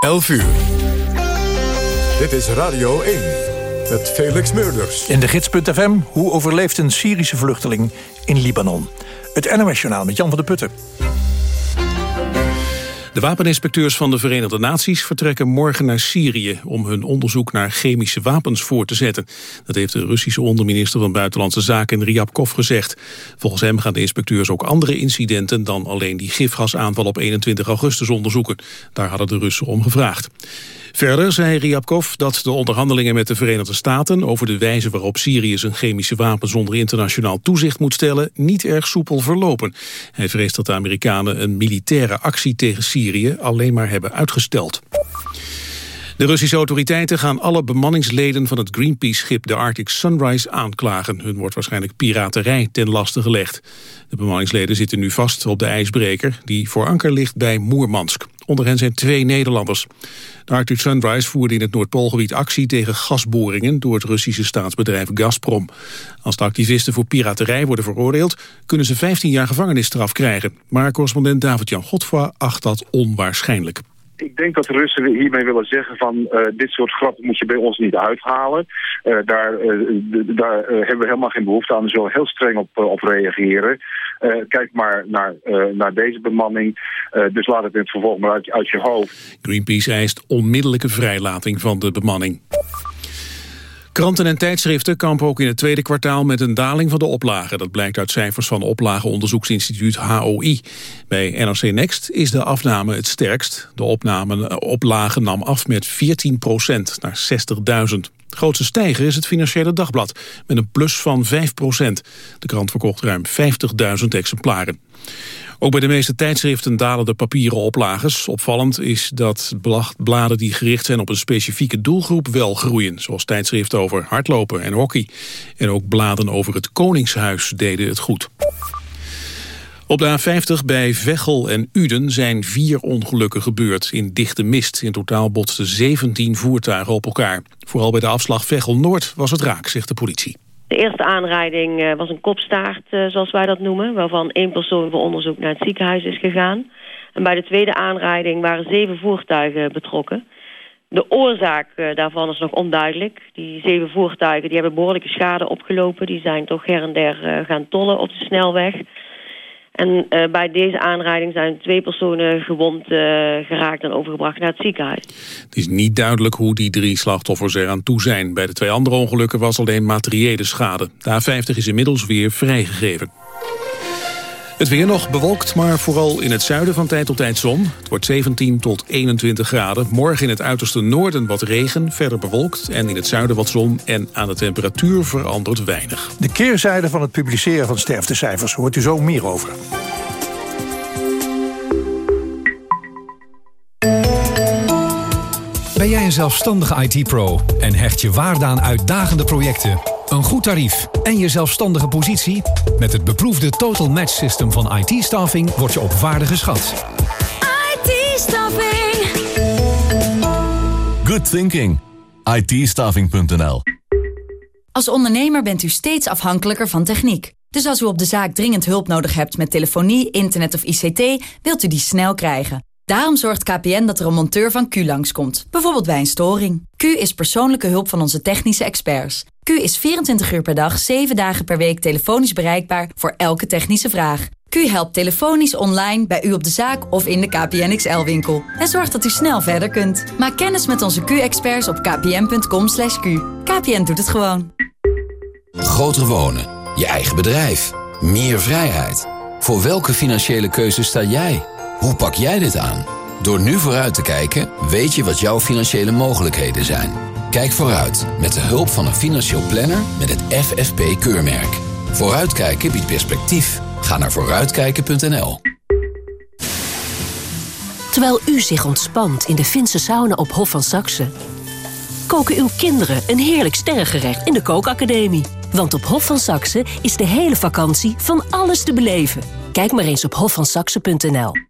11 uur. Dit is Radio 1 met Felix Meurders. In de gids.fm, hoe overleeft een Syrische vluchteling in Libanon? Het NOS-journaal met Jan van der Putten. De wapeninspecteurs van de Verenigde Naties vertrekken morgen naar Syrië om hun onderzoek naar chemische wapens voor te zetten. Dat heeft de Russische onderminister van Buitenlandse Zaken Ryabkov gezegd. Volgens hem gaan de inspecteurs ook andere incidenten dan alleen die gifgasaanval op 21 augustus onderzoeken. Daar hadden de Russen om gevraagd. Verder zei Ryabkov dat de onderhandelingen met de Verenigde Staten over de wijze waarop Syrië zijn chemische wapens onder internationaal toezicht moet stellen niet erg soepel verlopen. Hij vreest dat de Amerikanen een militaire actie tegen Syrië alleen maar hebben uitgesteld. De Russische autoriteiten gaan alle bemanningsleden van het Greenpeace-schip de Arctic Sunrise aanklagen. Hun wordt waarschijnlijk piraterij ten laste gelegd. De bemanningsleden zitten nu vast op de ijsbreker die voor anker ligt bij Moermansk. Onder hen zijn twee Nederlanders. De Arctic Sunrise voerde in het Noordpoolgebied actie tegen gasboringen door het Russische staatsbedrijf Gazprom. Als de activisten voor piraterij worden veroordeeld, kunnen ze 15 jaar gevangenisstraf krijgen. Maar correspondent David-Jan Godfra acht dat onwaarschijnlijk ik denk dat de Russen hiermee willen zeggen van uh, dit soort grappen moet je bij ons niet uithalen. Uh, daar uh, daar hebben we helemaal geen behoefte aan. We zullen heel streng op, op reageren. kijk maar naar, naar deze bemanning. dus laat het in het vervolg maar uit, uit je hoofd. Greenpeace eist onmiddellijke vrijlating van de bemanning. Kranten en tijdschriften kampen ook in het tweede kwartaal met een daling van de oplagen. Dat blijkt uit cijfers van oplagenonderzoeksinstituut HOI. Bij NRC Next is de afname het sterkst. De opname, eh, oplage nam af met 14 procent naar 60.000. De grootste stijger is het Financiële Dagblad met een plus van 5 procent. De krant verkocht ruim 50.000 exemplaren. Ook bij de meeste tijdschriften dalen de papieren oplages. Opvallend is dat bladen die gericht zijn op een specifieke doelgroep wel groeien. Zoals tijdschriften over hardlopen en hockey. En ook bladen over het Koningshuis deden het goed. Op de A50 bij Veghel en Uden zijn vier ongelukken gebeurd in dichte mist. In totaal botsten 17 voertuigen op elkaar. Vooral bij de afslag Veghel-Noord was het raak, zegt de politie. De eerste aanrijding uh, was een kopstaart, uh, zoals wij dat noemen... waarvan één persoon voor onderzoek naar het ziekenhuis is gegaan. En bij de tweede aanrijding waren zeven voertuigen betrokken. De oorzaak uh, daarvan is nog onduidelijk. Die zeven voertuigen die hebben behoorlijke schade opgelopen. Die zijn toch her en der gaan tollen op de snelweg... En uh, bij deze aanrijding zijn twee personen gewond uh, geraakt en overgebracht naar het ziekenhuis. Het is niet duidelijk hoe die drie slachtoffers eraan toe zijn. Bij de twee andere ongelukken was alleen materiële schade. De A50 is inmiddels weer vrijgegeven. Het weer nog bewolkt, maar vooral in het zuiden van tijd tot tijd zon. Het wordt 17 tot 21 graden. Morgen in het uiterste noorden wat regen, verder bewolkt... en in het zuiden wat zon en aan de temperatuur verandert weinig. De keerzijde van het publiceren van sterftecijfers hoort u zo meer over. Ben jij een zelfstandige IT-pro en hecht je waarde aan uitdagende projecten... Een goed tarief en je zelfstandige positie? Met het beproefde Total Match System van IT Staffing word je op waarde geschat. IT Staffing. Good thinking. IT Als ondernemer bent u steeds afhankelijker van techniek. Dus als u op de zaak dringend hulp nodig hebt met telefonie, internet of ICT... wilt u die snel krijgen. Daarom zorgt KPN dat er een monteur van Q langskomt. Bijvoorbeeld bij een storing. Q is persoonlijke hulp van onze technische experts. Q is 24 uur per dag, 7 dagen per week telefonisch bereikbaar voor elke technische vraag. Q helpt telefonisch online bij u op de zaak of in de KPN XL-winkel. En zorgt dat u snel verder kunt. Maak kennis met onze Q-experts op kpn.com. /q. KPN doet het gewoon. Groter wonen, je eigen bedrijf, meer vrijheid. Voor welke financiële keuze sta jij? Hoe pak jij dit aan? Door nu vooruit te kijken, weet je wat jouw financiële mogelijkheden zijn. Kijk vooruit met de hulp van een financieel planner met het FFP-keurmerk. Vooruitkijken biedt perspectief. Ga naar vooruitkijken.nl. Terwijl u zich ontspant in de Finse sauna op Hof van Saxe... koken uw kinderen een heerlijk sterrengerecht in de kookacademie. Want op Hof van Saxe is de hele vakantie van alles te beleven. Kijk maar eens op hofvansaxe.nl.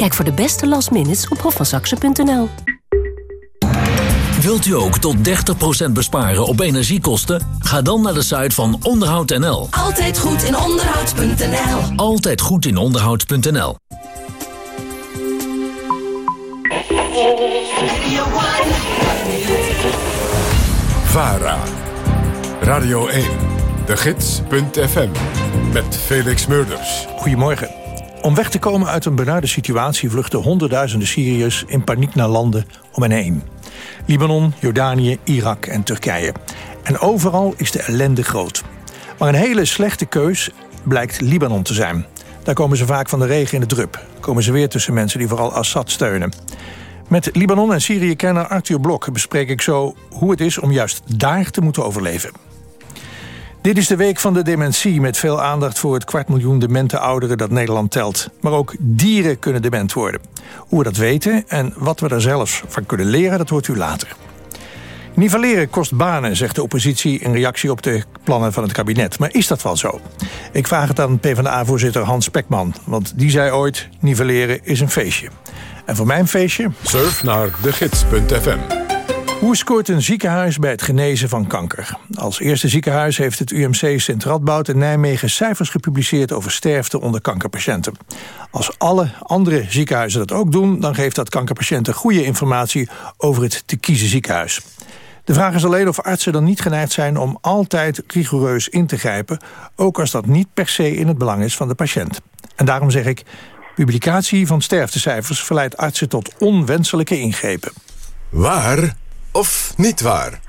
Kijk voor de beste last minutes op hofvansaxe.nl. Wilt u ook tot 30% besparen op energiekosten? Ga dan naar de site van onderhoud.nl. Altijd goed in onderhoud.nl. Altijd goed in onderhoud.nl. VARA. Radio 1. De Gids.fm. Met Felix Murders. Goedemorgen. Om weg te komen uit een benarde situatie vluchten honderdduizenden Syriërs in paniek naar landen om hen heen. Libanon, Jordanië, Irak en Turkije. En overal is de ellende groot. Maar een hele slechte keus blijkt Libanon te zijn. Daar komen ze vaak van de regen in de drup. Komen ze weer tussen mensen die vooral Assad steunen. Met Libanon en Syrië-kenner Arthur Blok bespreek ik zo hoe het is om juist daar te moeten overleven. Dit is de week van de dementie met veel aandacht voor het kwart miljoen demente ouderen dat Nederland telt. Maar ook dieren kunnen dement worden. Hoe we dat weten en wat we er zelfs van kunnen leren, dat hoort u later. Nivelleren kost banen, zegt de oppositie in reactie op de plannen van het kabinet. Maar is dat wel zo? Ik vraag het aan PvdA-voorzitter Hans Spekman. Want die zei ooit, nivelleren is een feestje. En voor mijn feestje... Surf naar degids.fm. Hoe scoort een ziekenhuis bij het genezen van kanker? Als eerste ziekenhuis heeft het UMC Sint-Radboud in Nijmegen cijfers gepubliceerd over sterfte onder kankerpatiënten. Als alle andere ziekenhuizen dat ook doen, dan geeft dat kankerpatiënten goede informatie over het te kiezen ziekenhuis. De vraag is alleen of artsen dan niet geneigd zijn om altijd rigoureus in te grijpen, ook als dat niet per se in het belang is van de patiënt. En daarom zeg ik, publicatie van sterftecijfers verleidt artsen tot onwenselijke ingrepen. Waar of niet waar?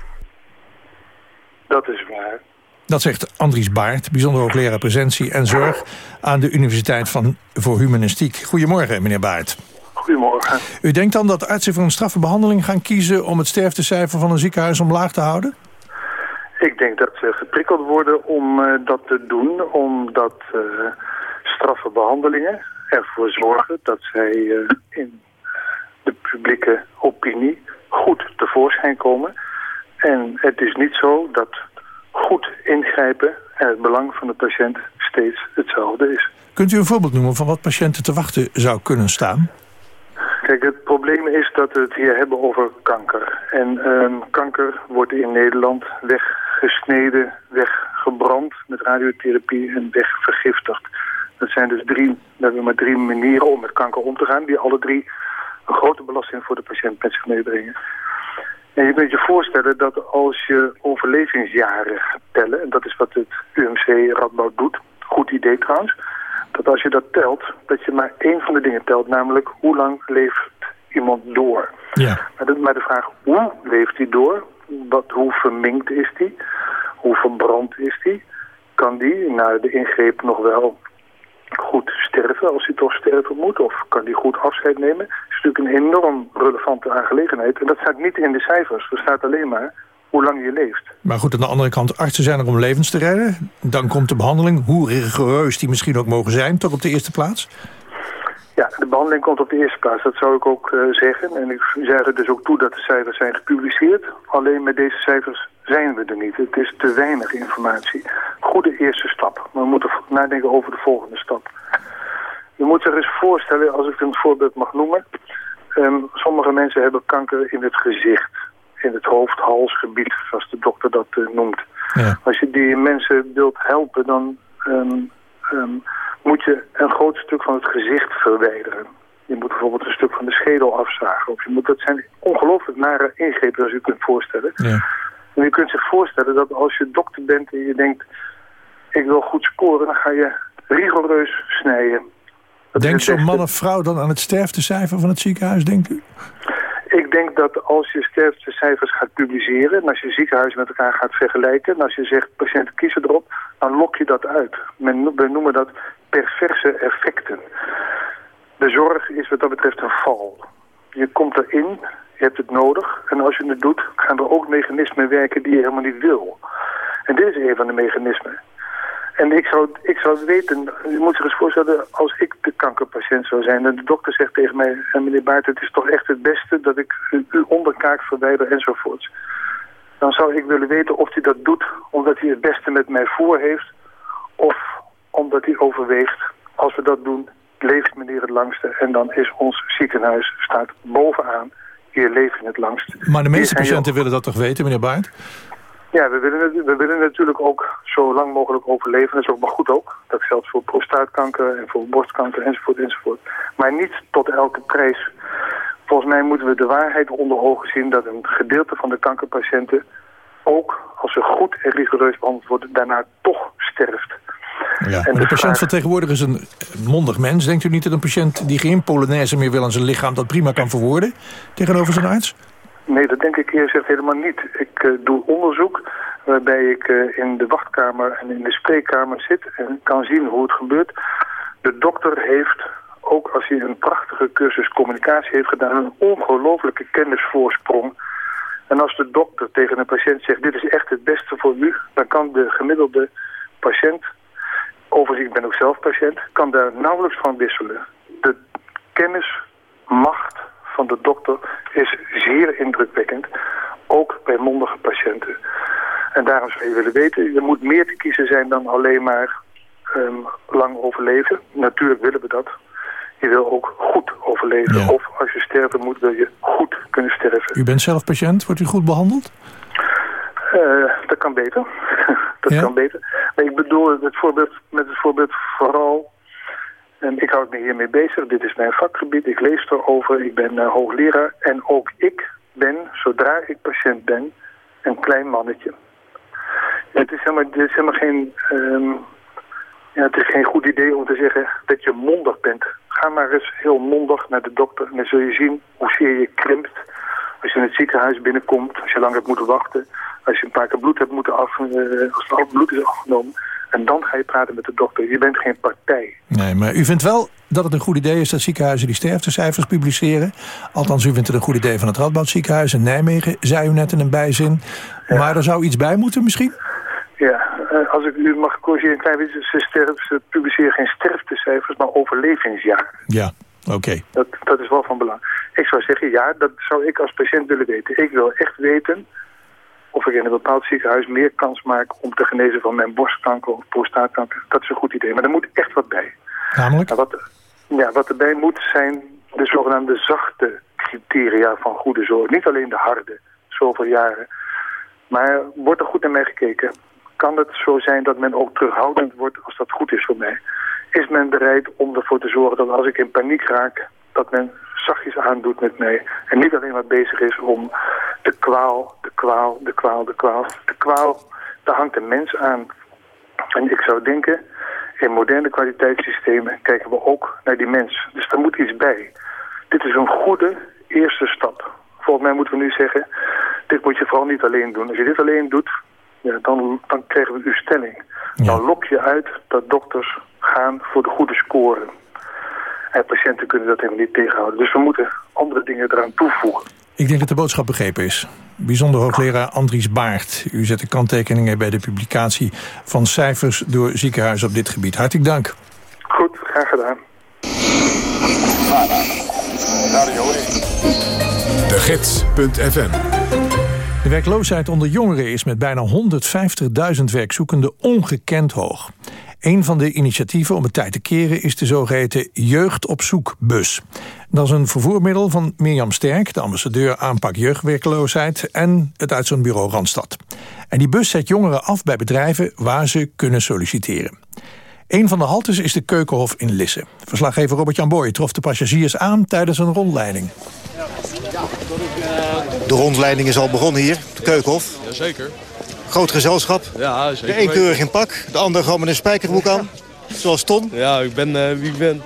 Dat is waar. Dat zegt Andries Baart, bijzonder hoogleraar presentie en zorg... aan de Universiteit van, voor Humanistiek. Goedemorgen, meneer Baart. Goedemorgen. U denkt dan dat artsen voor een straffe gaan kiezen... om het sterftecijfer van een ziekenhuis omlaag te houden? Ik denk dat ze geprikkeld worden om uh, dat te doen... omdat uh, straffe behandelingen ervoor zorgen dat zij uh, in de publieke opinie tevoorschijn komen. En het is niet zo dat goed ingrijpen en het belang van de patiënt steeds hetzelfde is. Kunt u een voorbeeld noemen van wat patiënten te wachten zou kunnen staan? Kijk, het probleem is dat we het hier hebben over kanker. En uh, kanker wordt in Nederland weggesneden, weggebrand met radiotherapie en wegvergiftigd. Dat zijn dus drie, we hebben maar drie manieren om met kanker om te gaan, die alle drie een grote belasting voor de patiënt met zich meebrengen. En je kunt je voorstellen dat als je overlevingsjaren gaat tellen, en dat is wat het UMC Radboud doet, goed idee trouwens, dat als je dat telt, dat je maar één van de dingen telt, namelijk hoe lang leeft iemand door. Ja. Maar, de, maar de vraag, hoe leeft hij door? Wat, hoe verminkt is hij? Hoe verbrand is hij? Kan die na de ingreep nog wel goed sterven als hij toch sterven moet? Of kan hij goed afscheid nemen? Dat is natuurlijk een enorm relevante aangelegenheid. En dat staat niet in de cijfers. Er staat alleen maar hoe lang je leeft. Maar goed, aan de andere kant, artsen zijn er om levens te redden. Dan komt de behandeling, hoe rigoureus die misschien ook mogen zijn, toch op de eerste plaats? Ja, de behandeling komt op de eerste plaats, dat zou ik ook uh, zeggen. En ik zeg er dus ook toe dat de cijfers zijn gepubliceerd. Alleen met deze cijfers zijn we er niet. Het is te weinig informatie. Goede eerste stap. Maar we moeten nadenken over de volgende stap. Je moet zich eens voorstellen, als ik een voorbeeld mag noemen. Um, sommige mensen hebben kanker in het gezicht. In het hoofd-halsgebied, zoals de dokter dat uh, noemt. Ja. Als je die mensen wilt helpen, dan um, um, moet je een groot stuk van het gezicht verwijderen. Je moet bijvoorbeeld een stuk van de schedel afzagen. Of je moet, dat zijn ongelooflijk nare ingrepen, zoals u kunt voorstellen. Ja. En je kunt zich voorstellen dat als je dokter bent en je denkt... ik wil goed scoren, dan ga je rigoureus snijden. Denkt zo'n man of vrouw dan aan het sterftecijfer van het ziekenhuis, denkt u? Ik denk dat als je sterftecijfers gaat publiceren... en als je ziekenhuizen met elkaar gaat vergelijken... en als je zegt patiënten kiezen erop, dan lok je dat uit. Men, we noemen dat perverse effecten. De zorg is wat dat betreft een val. Je komt erin, je hebt het nodig... en als je het doet, gaan er ook mechanismen werken die je helemaal niet wil. En dit is een van de mechanismen. En ik zou, ik zou het weten, je moet zich eens voorstellen, als ik de kankerpatiënt zou zijn... en de dokter zegt tegen mij, "Eh, meneer Baart, het is toch echt het beste dat ik u- uw onderkaak verwijder enzovoorts. Dan zou ik willen weten of hij dat doet omdat hij het beste met mij voor heeft... of omdat hij overweegt, als we dat doen, leeft meneer het langste... en dan is ons ziekenhuis, staat bovenaan, hier leef je het langst. Maar de meeste patiënten willen dat toch weten, meneer Baart? Ja, we willen, het- we willen natuurlijk ook zo lang mogelijk overleven. Dat is ook maar goed ook. Dat geldt voor prostaatkanker en voor borstkanker enzovoort enzovoort. Maar niet tot elke prijs. Volgens mij moeten we de waarheid onder ogen zien dat een gedeelte van de kankerpatiënten ook als ze goed en rigoureus behandeld worden, daarna toch sterft. Ja, En de de patiënt van tegenwoordig is een mondig mens. Denkt u niet dat een patiënt die geen Polonaise meer wil aan zijn lichaam... dat prima kan verwoorden tegenover zijn arts? Nee, dat denk ik eerlijk gezegd helemaal niet. Ik eh, doe onderzoek waarbij ik eh, in de wachtkamer en in de spreekkamer zit en kan zien hoe het gebeurt. De dokter heeft, ook als hij een prachtige cursus communicatie heeft gedaan, een ongelooflijke kennisvoorsprong. En als de dokter tegen een patiënt zegt, dit is echt het beste voor u, dan kan de gemiddelde patiënt, overigens ik ben ook zelf patiënt, kan daar nauwelijks van wisselen. De kennismacht van de dokter is zeer indrukwekkend, ook bij mondige patiënten. En daarom zou je willen weten, er moet meer te kiezen zijn dan alleen maar ehm, lang overleven. Natuurlijk willen we dat. Je wil ook goed overleven. Of als je sterven moet, wil je goed kunnen sterven. U bent zelf patiënt, wordt u goed behandeld? Eh, dat kan beter. dat kan beter. Maar ik bedoel het voorbeeld, met het voorbeeld vooral... En ik houd me hiermee bezig. Dit is mijn vakgebied. Ik lees erover. Ik ben eh, hoogleraar. En ook ik ben, zodra ik patiënt ben, een klein mannetje. Het is helemaal, het helemaal geen, ehm, ja, het is geen goed idee om te zeggen dat je mondig bent. Ga maar eens heel mondig naar de dokter. En dan zul je zien hoezeer je krimpt. Als je in het ziekenhuis binnenkomt, als je lang hebt moeten wachten. Als je een paar keer bloed hebt moeten af, eh, als al bloed is afgenomen. En dan ga je praten met de dokter. Je bent geen partij. Nee, maar u vindt wel dat het een goed idee is dat ziekenhuizen die sterftecijfers publiceren. Althans, u vindt het een goed idee van het Radboud ziekenhuis in Nijmegen, zei u net in een bijzin. Maar er zou iets bij moeten misschien? Ja, eh, als ik u mag corrigeren, een klein beetje. Ze publiceren geen sterftecijfers, maar overlevingsjaar. Ja, oké. Dat, dat is wel van belang. Ik zou zeggen, ja, dat zou ik als patiënt willen weten. Ik wil echt weten of ik in een bepaald ziekenhuis meer kans maak om te genezen van mijn borstkanker of prostaatkanker. Dat is een goed idee, maar er moet echt wat bij. Namelijk? Nou, wat, ja, wat erbij moet zijn de zogenaamde zachte criteria van goede zorg. Niet alleen de harde, zoveel jaren. Maar wordt er goed naar mij gekeken? Kan het zo zijn dat men ook terughoudend wordt als dat goed is voor mij? Is men bereid om ervoor te zorgen dat als ik in paniek raak, dat men zachtjes aandoet met mij. En niet alleen maar bezig is om de kwaal, de kwaal, de kwaal, de kwaal. De kwaal, daar hangt een mens aan. En ik zou denken, in moderne kwaliteitssystemen kijken we ook naar die mens. Dus daar moet iets bij. Dit is een goede eerste stap. Volgens mij moeten we nu zeggen, dit moet je vooral niet alleen doen. Als je dit alleen doet, ja, dan, dan krijgen we uw stelling. Dan lok je uit dat dokters gaan voor de goede score. En patiënten kunnen dat helemaal niet tegenhouden. Dus we moeten andere dingen eraan toevoegen. Ik denk dat de boodschap begrepen is. Bijzonder hoogleraar Andries Baart. U zet de kanttekeningen bij de publicatie van cijfers door ziekenhuizen op dit gebied. Hartelijk dank. Goed, graag gedaan. De Gids.fm De werkloosheid onder jongeren is met bijna 150.000 werkzoekenden ongekend hoog. Een van de initiatieven om het tijd te keren is de zogeheten Jeugd op Zoekbus. Dat is een vervoermiddel van Mirjam Sterk, de ambassadeur aanpak jeugdwerkloosheid en het uitzendbureau Randstad. En die bus zet jongeren af bij bedrijven waar ze kunnen solliciteren. Een van de haltes is de Keukenhof in Lisse. Verslaggever Robert-Jan Boy trof de passagiers aan tijdens een rondleiding. De rondleiding is al begonnen hier, de Keukenhof. Jazeker. Groot gezelschap. Ja, zeker. De een keurig in pak, de ander gewoon met een spijkerbroek aan. Zoals Ton. Ja, ik ben eh, wie ik ben.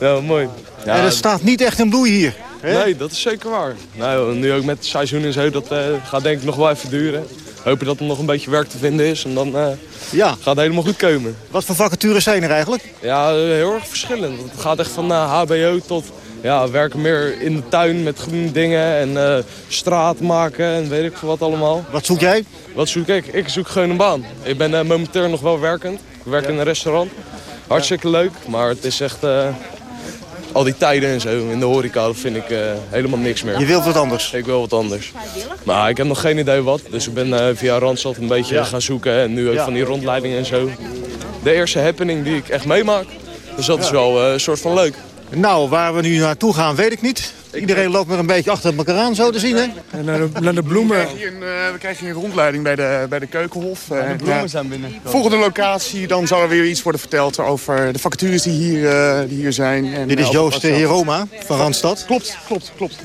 Ja, mooi. Ja, en er staat niet echt een bloei hier. hè? Nee, dat is zeker waar. Nou, nu ook met het seizoen en zo, dat eh, gaat denk ik nog wel even duren. Hopen dat er nog een beetje werk te vinden is en dan eh, ja. gaat het helemaal goed komen. Wat voor vacatures zijn er eigenlijk? Ja, heel erg verschillend. Het gaat echt van hbo tot ja, werken meer in de tuin met groene dingen en eh, straat maken en weet ik veel wat allemaal. Wat zoek jij? Wat zoek ik? Ik zoek gewoon een baan. Ik ben eh, momenteel nog wel werkend. Ik werk in een restaurant. Hartstikke leuk, maar het is echt... eh, al die tijden en zo in de horeca, dat vind ik helemaal niks meer. Je wilt wat anders? Ik wil wat anders. Maar ik heb nog geen idee wat. Dus ik ben via Randstad een beetje Ja. gaan zoeken. En nu ook van die rondleidingen en zo. De eerste happening die ik echt meemaak. Dus dat is wel een soort van leuk. Nou, waar we nu naartoe gaan, weet ik niet. Iedereen loopt maar een beetje achter elkaar aan, zo te zien, hè? Naar de, naar de bloemen. We krijgen, hier een, eh, we krijgen hier een rondleiding bij de, bij de Keukenhof. Eh, de bloemen ja. zijn binnen. Volgende locatie, dan zal er weer iets worden verteld over de vacatures die hier, eh, die hier zijn. En, Dit is eh, Joost. Heroma van Randstad. Klopt, klopt, klopt.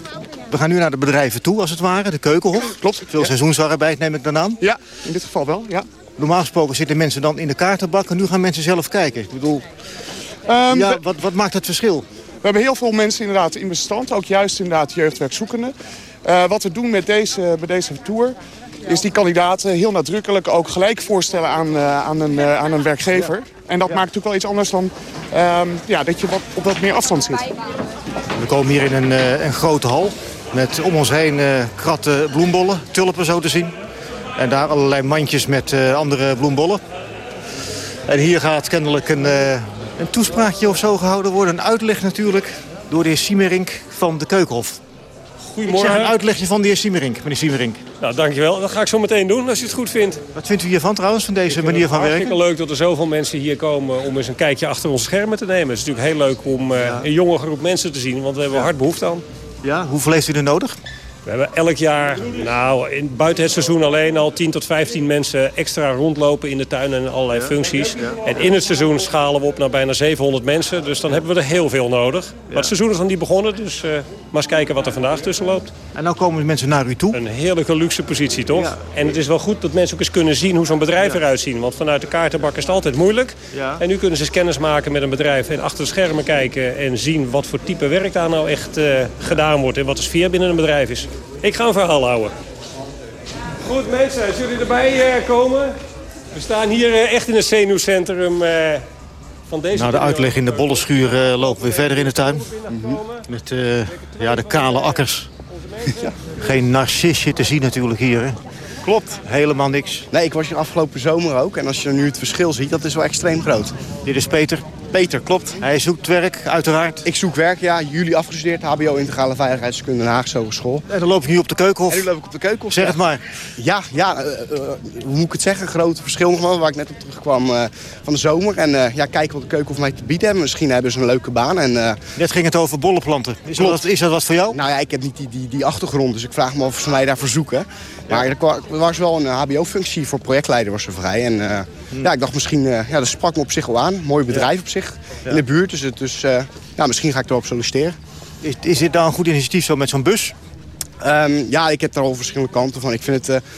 We gaan nu naar de bedrijven toe, als het ware, de Keukenhof. Klopt. Veel seizoensarbeid neem ik dan aan. Ja, in dit geval wel, ja. Normaal gesproken zitten mensen dan in de kaartenbak en nu gaan mensen zelf kijken. Ik bedoel, Ehm, ja, wat, wat maakt het verschil? We hebben heel veel mensen inderdaad in bestand, ook juist inderdaad jeugdwerkzoekenden. Eh, wat we doen met deze, bij deze tour is die kandidaten heel nadrukkelijk ook gelijk voorstellen aan, eh, aan, een, eh, aan een werkgever. En dat maakt natuurlijk wel iets anders dan ehm, ja, dat je wat, op wat meer afstand zit. We komen hier in een, een grote hal met om ons heen kratten bloembollen, tulpen zo te zien. En daar allerlei mandjes met andere bloembollen. En hier gaat kennelijk een, een toespraakje of zo gehouden worden. Een uitleg natuurlijk door de heer Siemerink van de Keukenhof. Goedemorgen. Ik zeg een uitlegje van de heer Siemerink, meneer Siemerink. Nou, dankjewel. Dat ga ik zo meteen doen, als u het goed vindt. Wat vindt u hiervan trouwens, van deze manier van werken? Hartstikke leuk dat er zoveel mensen hier komen om eens een kijkje achter onze schermen te nemen. Het is natuurlijk heel leuk om eh, een jonge groep mensen te zien, want we hebben hard behoefte aan. Ja, hoeveel heeft u er nodig? We hebben elk jaar, nou, in, buiten het seizoen alleen al 10 tot 15 mensen extra rondlopen in de tuin en allerlei functies. En in het seizoen schalen we op naar bijna 700 mensen, dus dan hebben we er heel veel nodig. Maar het seizoen is nog niet begonnen, dus eh, maar eens kijken wat er vandaag tussen loopt. En dan komen mensen naar u toe. Een heerlijke luxe positie, toch? En het is wel goed dat mensen ook eens kunnen zien hoe zo'n bedrijf eruit ziet. Want vanuit de kaartenbak is het altijd moeilijk. Ja. En nu kunnen ze eens kennis maken met een bedrijf en achter de schermen kijken... en zien wat voor type werk daar nou echt eh, gedaan wordt... en wat de sfeer binnen een bedrijf is. Ik ga een verhaal houden. Goed mensen, als jullie erbij eh, komen... We staan hier eh, echt in het zenuwcentrum van deze... Nou, de uitleg in de bollenschuur eh, lopen we verder in de tuin. Met eh, ja, de kale akkers. Geen narcisje te zien natuurlijk hier, hè? Klopt. Helemaal niks. Nee, ik was hier afgelopen zomer ook. En als je nu het verschil ziet, dat is wel extreem groot. Dit is Peter. Peter, klopt. Hij zoekt werk, uiteraard. Ik zoek werk, ja. Jullie afgestudeerd, HBO Integrale Veiligheidskunde Den Haagse Hogeschool. En dan loop ik nu op de keukenhof. En nu loop ik op de keukenhof. Zeg ja. het maar. Ja, ja eh, eh, hoe moet ik het zeggen? Grote verschil nog wel, waar ik net op terugkwam eh, van de zomer. En eh, ja, kijken wat de keukenhof mij te bieden hebben. Misschien hebben ze een leuke baan. En, eh, Net ging het over bollenplanten. Is dat, is dat wat voor jou? Nou ja, ik heb niet die, die, die achtergrond, dus ik vraag me af of ze mij daarvoor zoeken. Maar er, er was wel een hbo-functie voor projectleider was er vrij. En eh, ja, ik dacht misschien, eh, ja, dat sprak me op zich wel aan. Mooi bedrijf op zich, in de buurt. Dus, het- dus eh, ja, misschien ga ik erop solliciteren. Is, is dit dan een goed initiatief zo met zo'n bus? Ehm, ja, ik heb daar al verschillende kanten van. Ik vind het, eh,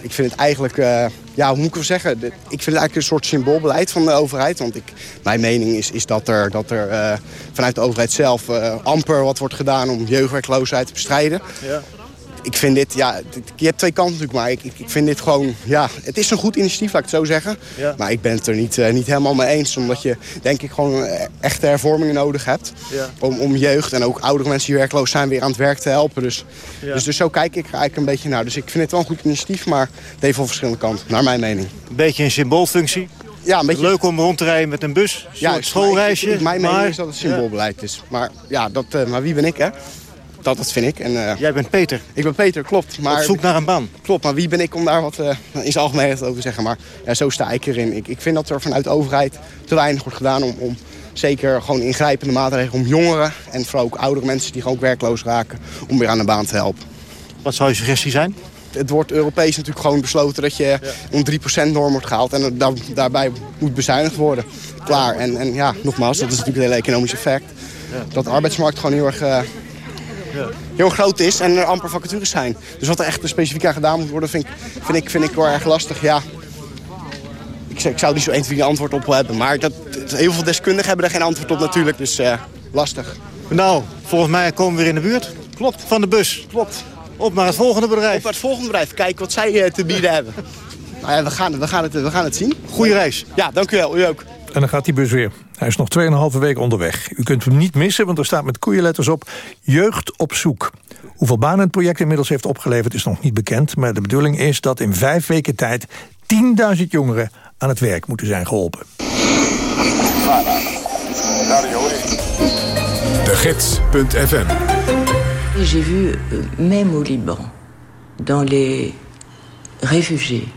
ik vind het eigenlijk, eh, ja, hoe moet ik wel zeggen? De- ik vind het eigenlijk een soort symboolbeleid van de overheid. Want ik, mijn mening is, is dat er, dat er eh, vanuit de overheid zelf eh, amper wat wordt gedaan om jeugdwerkloosheid te bestrijden. Ja. Ik vind dit, ja, je hebt twee kanten natuurlijk, maar ik, ik, vind dit gewoon, ja, het is een goed initiatief, laat ik het zo zeggen. Ja. Maar ik ben het er niet, eh, niet helemaal mee eens, omdat je denk ik gewoon eh, echte hervormingen nodig hebt. Ja. Om, om jeugd en ook oudere mensen die werkloos zijn weer aan het werk te helpen. Dus, Ja. dus, dus zo kijk ik er eigenlijk een beetje naar. Dus ik vind het wel een goed initiatief, maar het heeft wel verschillende kanten, naar mijn mening. Een beetje een symboolfunctie. Ja, een beetje... Leuk om rond te rijden met een bus. Een Ja, schoolreisje. ik- mijn mening maar- is dat het symboolbeleid is. Maar ja, dat, eh, maar wie ben ik, hè? Dat, dat vind ik. En, eh, Jij bent Peter. Ik ben Peter, klopt. Maar, Op zoek naar een baan. Klopt, maar wie ben ik om daar wat eh, in zijn algemeenheid over te zeggen. Maar ja, zo sta ik erin. Ik, ik vind dat er vanuit de overheid te weinig wordt gedaan om, om zeker gewoon ingrijpende maatregelen om jongeren en vooral ook oudere mensen die gewoon ook werkloos raken, om weer aan de baan te helpen. Wat zou je suggestie zijn? Het wordt Europees natuurlijk gewoon besloten dat je om 3% norm wordt gehaald en daar, daarbij moet bezuinigd worden. Klaar. En, en ja, nogmaals, dat is natuurlijk het hele economische effect. Dat de arbeidsmarkt gewoon heel erg, eh, heel groot is en er amper vacatures zijn. Dus wat er echt specifiek aan gedaan moet worden, vind ik, vind ik, vind ik wel erg lastig. Ja, ik, zou- ik zou niet zo 1, 2, 3 antwoord op hebben. Maar dat, heel veel deskundigen hebben er geen antwoord op natuurlijk. Dus eh, lastig. Nou, volgens mij komen we weer in de buurt. Klopt. Van de bus. Klopt. Op naar het volgende bedrijf. Op naar het volgende bedrijf. Kijken wat zij eh, te bieden hebben. Nou ja, we gaan, het- we, gaan het, we gaan het zien. Goeie reis. Ja, dank u wel. U ook. En dan gaat die bus weer. Hij is nog 2,5 weken onderweg. U kunt hem niet missen, want er staat met koeienletters op... jeugd op zoek. Hoeveel banen het project inmiddels heeft opgeleverd is nog niet bekend... maar de bedoeling is dat in vijf weken tijd 10.000 jongeren aan het werk moeten zijn geholpen. De Gids.fm J'ai vu, euh, même au Liban, dans les réfugiés,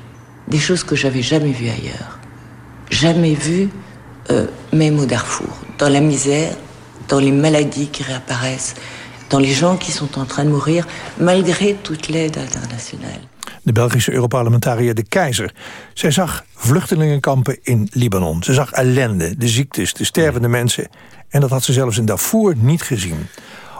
des choses que j'avais jamais vues ailleurs. Jamais vues, euh, même au Darfour, dans la misère, dans les maladies qui réapparaissent, dans les gens qui sont en train de mourir, malgré toute l'aide internationale. De Belgische Europarlementariër De Keizer. Zij zag vluchtelingenkampen in Libanon. Ze zag ellende, de ziektes, de stervende mensen. En dat had ze zelfs in Darfur niet gezien.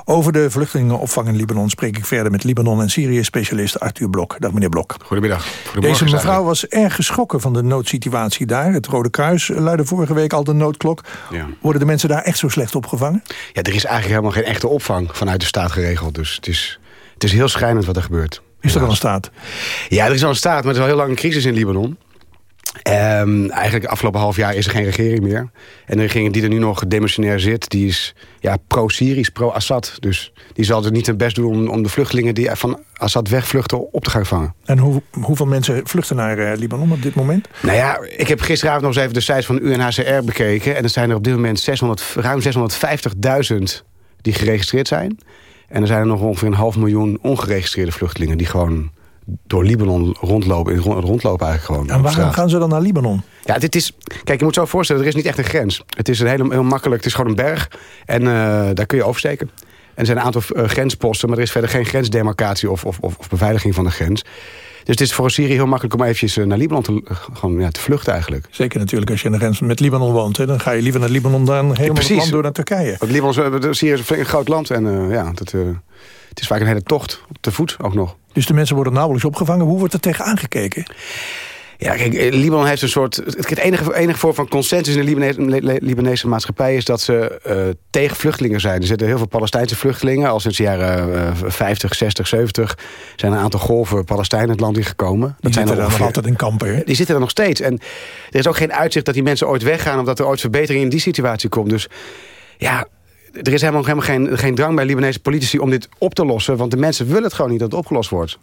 Over de vluchtelingenopvang in Libanon spreek ik verder met Libanon- en Syrië-specialist Arthur Blok. Dag meneer Blok. Goedemiddag. Deze mevrouw was erg geschrokken van de noodsituatie daar. Het Rode Kruis luidde vorige week al de noodklok. Ja. Worden de mensen daar echt zo slecht opgevangen? Ja, er is eigenlijk helemaal geen echte opvang vanuit de staat geregeld. Dus het is, het is heel schrijnend wat er gebeurt. Is er al een staat? Ja, er is al een staat, maar het is al heel lang een crisis in Libanon. Ehm, eigenlijk afgelopen half jaar is er geen regering meer. En de regering die er nu nog demissionair zit... die is ja, pro-Syrisch, pro-Assad. Dus die zal er niet hun best doen om, om de vluchtelingen... die van Assad wegvluchten op te gaan vangen. En hoe, hoeveel mensen vluchten naar eh, Libanon op dit moment? Nou ja, ik heb gisteravond nog eens even de cijfers van UNHCR bekeken. En er zijn er op dit moment 600, ruim 650.000 die geregistreerd zijn. En er zijn er nog ongeveer een half miljoen ongeregistreerde vluchtelingen... die gewoon door Libanon rondlopen, rondlopen eigenlijk gewoon. En waarom gaan ze dan naar Libanon? Ja, dit is. Kijk, je moet zo voorstellen, er is niet echt een grens. Het is een hele, heel makkelijk. Het is gewoon een berg. En uh, daar kun je oversteken. En er zijn een aantal uh, grensposten, maar er is verder geen grensdemarcatie of, of, of, beveiliging van de grens. Dus het is voor Syrië heel makkelijk om eventjes naar Libanon te, gewoon, ja, te vluchten eigenlijk. Zeker natuurlijk als je aan de grens met Libanon woont. Hè, dan ga je liever naar Libanon dan helemaal ja, het land door naar Turkije. Want Libanon, Syrië is een groot land en uh, ja, dat, het is vaak een hele tocht, te voet ook nog. Dus de mensen worden nauwelijks opgevangen. Hoe wordt er tegen aangekeken? Ja, kijk, Libanon heeft een soort... Het enige, enige vorm van consensus in de Libanese, Libanese maatschappij... is dat ze uh, tegen vluchtelingen zijn. Er zitten heel veel Palestijnse vluchtelingen. Al sinds de jaren uh, 50, 60, 70... zijn een aantal golven Palestijnen het land ingekomen. Die dat zitten zijn er nog altijd in kampen, hè? Die zitten er nog steeds. En er is ook geen uitzicht dat die mensen ooit weggaan... of dat er ooit verbetering in die situatie komt. Dus ja, er is helemaal, helemaal geen, geen drang bij Libanese politici om dit op te lossen. Want de mensen willen het gewoon niet dat het opgelost wordt.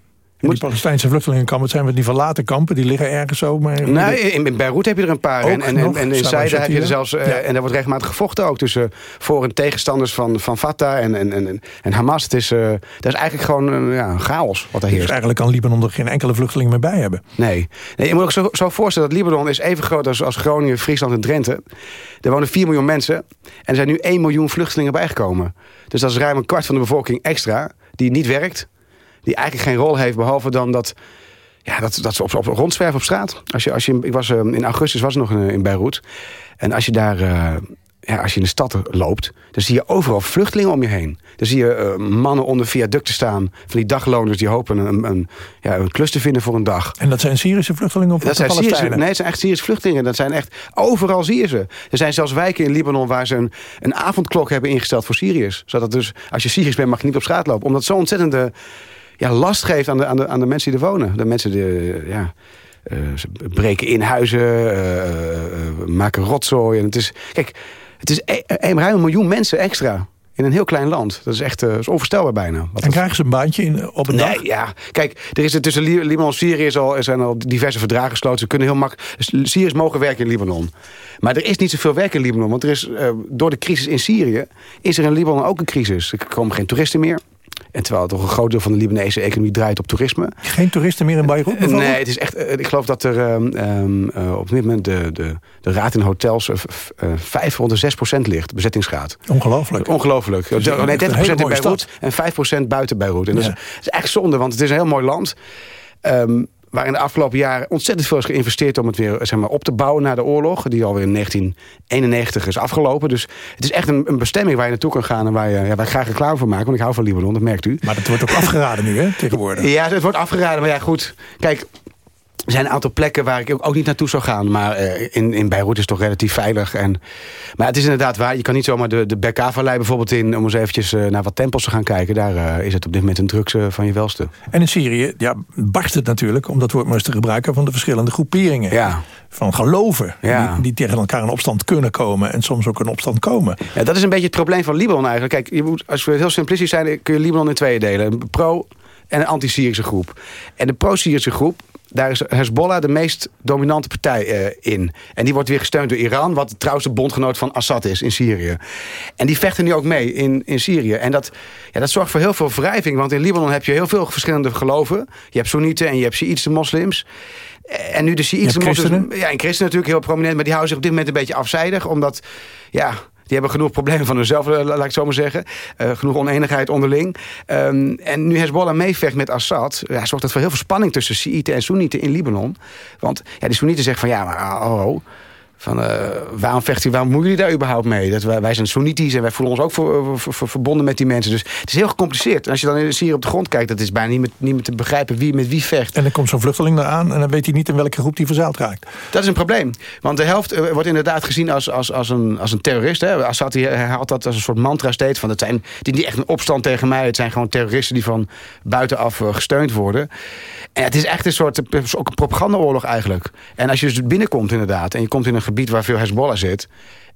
Die Moet... Palestijnse vluchtelingenkampen, zijn we die verlaten kampen? Die liggen ergens zo? Maar... Nee, in, in Beirut heb je er een paar. En, en, nog? en in Zijde heb je er zelfs... Ja. En daar wordt regelmatig gevochten ook tussen voor- en tegenstanders van, van Fatah en, en, en, en Hamas. Het is, uh, dat is eigenlijk gewoon uh, ja, een chaos wat er Dus heerst. eigenlijk kan Libanon er geen enkele vluchteling meer bij hebben. Nee. nee je moet ook zo, zo voorstellen dat Libanon is even groot als, als Groningen, Friesland en Drenthe. Er wonen 4 miljoen mensen en er zijn nu 1 miljoen vluchtelingen bijgekomen. Dus dat is ruim een kwart van de bevolking extra die niet werkt. Die eigenlijk geen rol heeft behalve dan dat... Ja, dat, dat ze op, op rondzwerven op straat. Als je, als je, ik was, uh, in augustus was ik nog in, in Beirut. En als je daar... Uh, ja, als je in de stad loopt, dan zie je overal vluchtelingen om je heen. Dan zie je uh, mannen onder viaducten staan. Van die dagloners die hopen een, een, ja, een klus te vinden voor een dag. En dat zijn Syrische vluchtelingen of dat zijn Syrische, Palestijnen? Nee, het zijn echt Syrische vluchtelingen. Dat zijn echt, overal zie je ze. Er zijn zelfs wijken in Libanon waar ze een, een avondklok hebben ingesteld voor Syriërs. Zodat dus, als je Syrisch bent, mag je niet op straat lopen. Omdat zo ontzettende ja, last geeft aan de, aan, de, aan de mensen die er wonen. De mensen die, ja... Uh, ze breken in huizen, uh, uh, maken rotzooi. En het is, kijk, het is e een, ruim een miljoen mensen extra in een heel klein land. Dat is echt uh, is onvoorstelbaar bijna. Wat en krijgen ze een baantje in, op een nee, dag? Ja, kijk, er is er tussen Libanon en Syrië is al, er zijn al diverse verdragen gesloten. Ze kunnen heel makkelijk. Syriërs mogen werken in Libanon. Maar er is niet zoveel werk in Libanon. Want er is, door de crisis in Syrië is er in Libanon ook een crisis. Er komen geen toeristen meer. En terwijl toch een groot deel van de Libanese economie draait op toerisme. Geen toeristen meer in Beirut? Nee, het is echt, ik geloof dat er um, um, uh, op dit moment de, de, de raad in hotels uh, 5 onder 6 procent ligt, bezettingsgraad. Ongelooflijk. Ongelooflijk. Dus nee, 30 procent in Beirut stad. en 5 procent buiten Beirut. En Ja. dat, is, dat is echt zonde, want het is een heel mooi land. Um, waar in de afgelopen jaren ontzettend veel is geïnvesteerd... om het weer zeg maar, op te bouwen na de oorlog. Die alweer in 1991 is afgelopen. Dus het is echt een, een bestemming waar je naartoe kan gaan... en waar, je, ja, waar ik graag reclame van maak. Want ik hou van Libanon, dat merkt u. Maar dat wordt ook afgeraden nu, hè, tegenwoordig. Ja, het wordt afgeraden. Maar ja, goed. Kijk, er zijn een aantal plekken waar ik ook- ook niet naartoe zou gaan. Maar eh, in, in Beirut is het toch relatief veilig. En, maar het is inderdaad waar. Je kan niet zomaar de, de Berkava-vallei bijvoorbeeld in... om eens eventjes eh, naar wat tempels te gaan kijken. Daar eh, is het op dit moment een drugs eh, van je welste. En in Syrië ja, barst het natuurlijk, om dat woord maar eens te gebruiken... van de verschillende groeperingen. Ja. Van geloven, Ja. die, die tegen elkaar in opstand kunnen komen... en soms ook in opstand komen. Ja, dat is een beetje het probleem van Libanon eigenlijk. Kijk, je moet, als we heel simplistisch zijn, kun je Libanon in tweeën delen. Een pro- en een anti-Syrische groep. En de pro-Syrische groep, daar is Hezbollah de meest dominante partij eh, in. En die wordt weer gesteund door Iran, wat trouwens de bondgenoot van Assad is in Syrië. En die vechten nu ook mee in, in Syrië. En dat, ja, dat zorgt voor heel veel wrijving, want in Libanon heb je heel veel verschillende geloven. Je hebt Soenieten en je hebt Sjiïtische moslims. En nu de Sjiïtische moslims... Ja, en christenen natuurlijk heel prominent, maar die houden zich op dit moment een beetje afzijdig, omdat... Ja, die hebben genoeg problemen van hunzelf, eh, laat ik het zo maar zeggen. Uh, genoeg oneenigheid onderling. Um, en nu Hezbollah meevecht met Assad... Ja, zorgt dat voor heel veel spanning tussen Sjiïten en Soenieten in Libanon. Want ja, die Soenieten zeggen van ja, maar oh, oh van, uh, waarom vecht u, waarom moeten jullie daar überhaupt mee? Dat wij, wij zijn Soenitisch en wij voelen ons ook voor, voor, voor, verbonden met die mensen. Dus het is heel gecompliceerd. En als je dan hier op de grond kijkt, dat is bijna niet meer, niet meer te begrijpen wie met wie vecht. En dan komt zo'n vluchteling daar aan en dan weet hij niet in welke groep die verzeild raakt. Dat is een probleem. Want de helft uh, wordt inderdaad gezien als, als, als, een, als een terrorist. Hè. Assad hij herhaalt dat als een soort mantra steeds. Van, het zijn die niet echt een opstand tegen mij. Het zijn gewoon terroristen die van buitenaf uh, gesteund worden. En het is echt een soort ook een propagandaoorlog eigenlijk. En als je dus binnenkomt inderdaad en je komt in een gebied waar veel Hezbollah zit...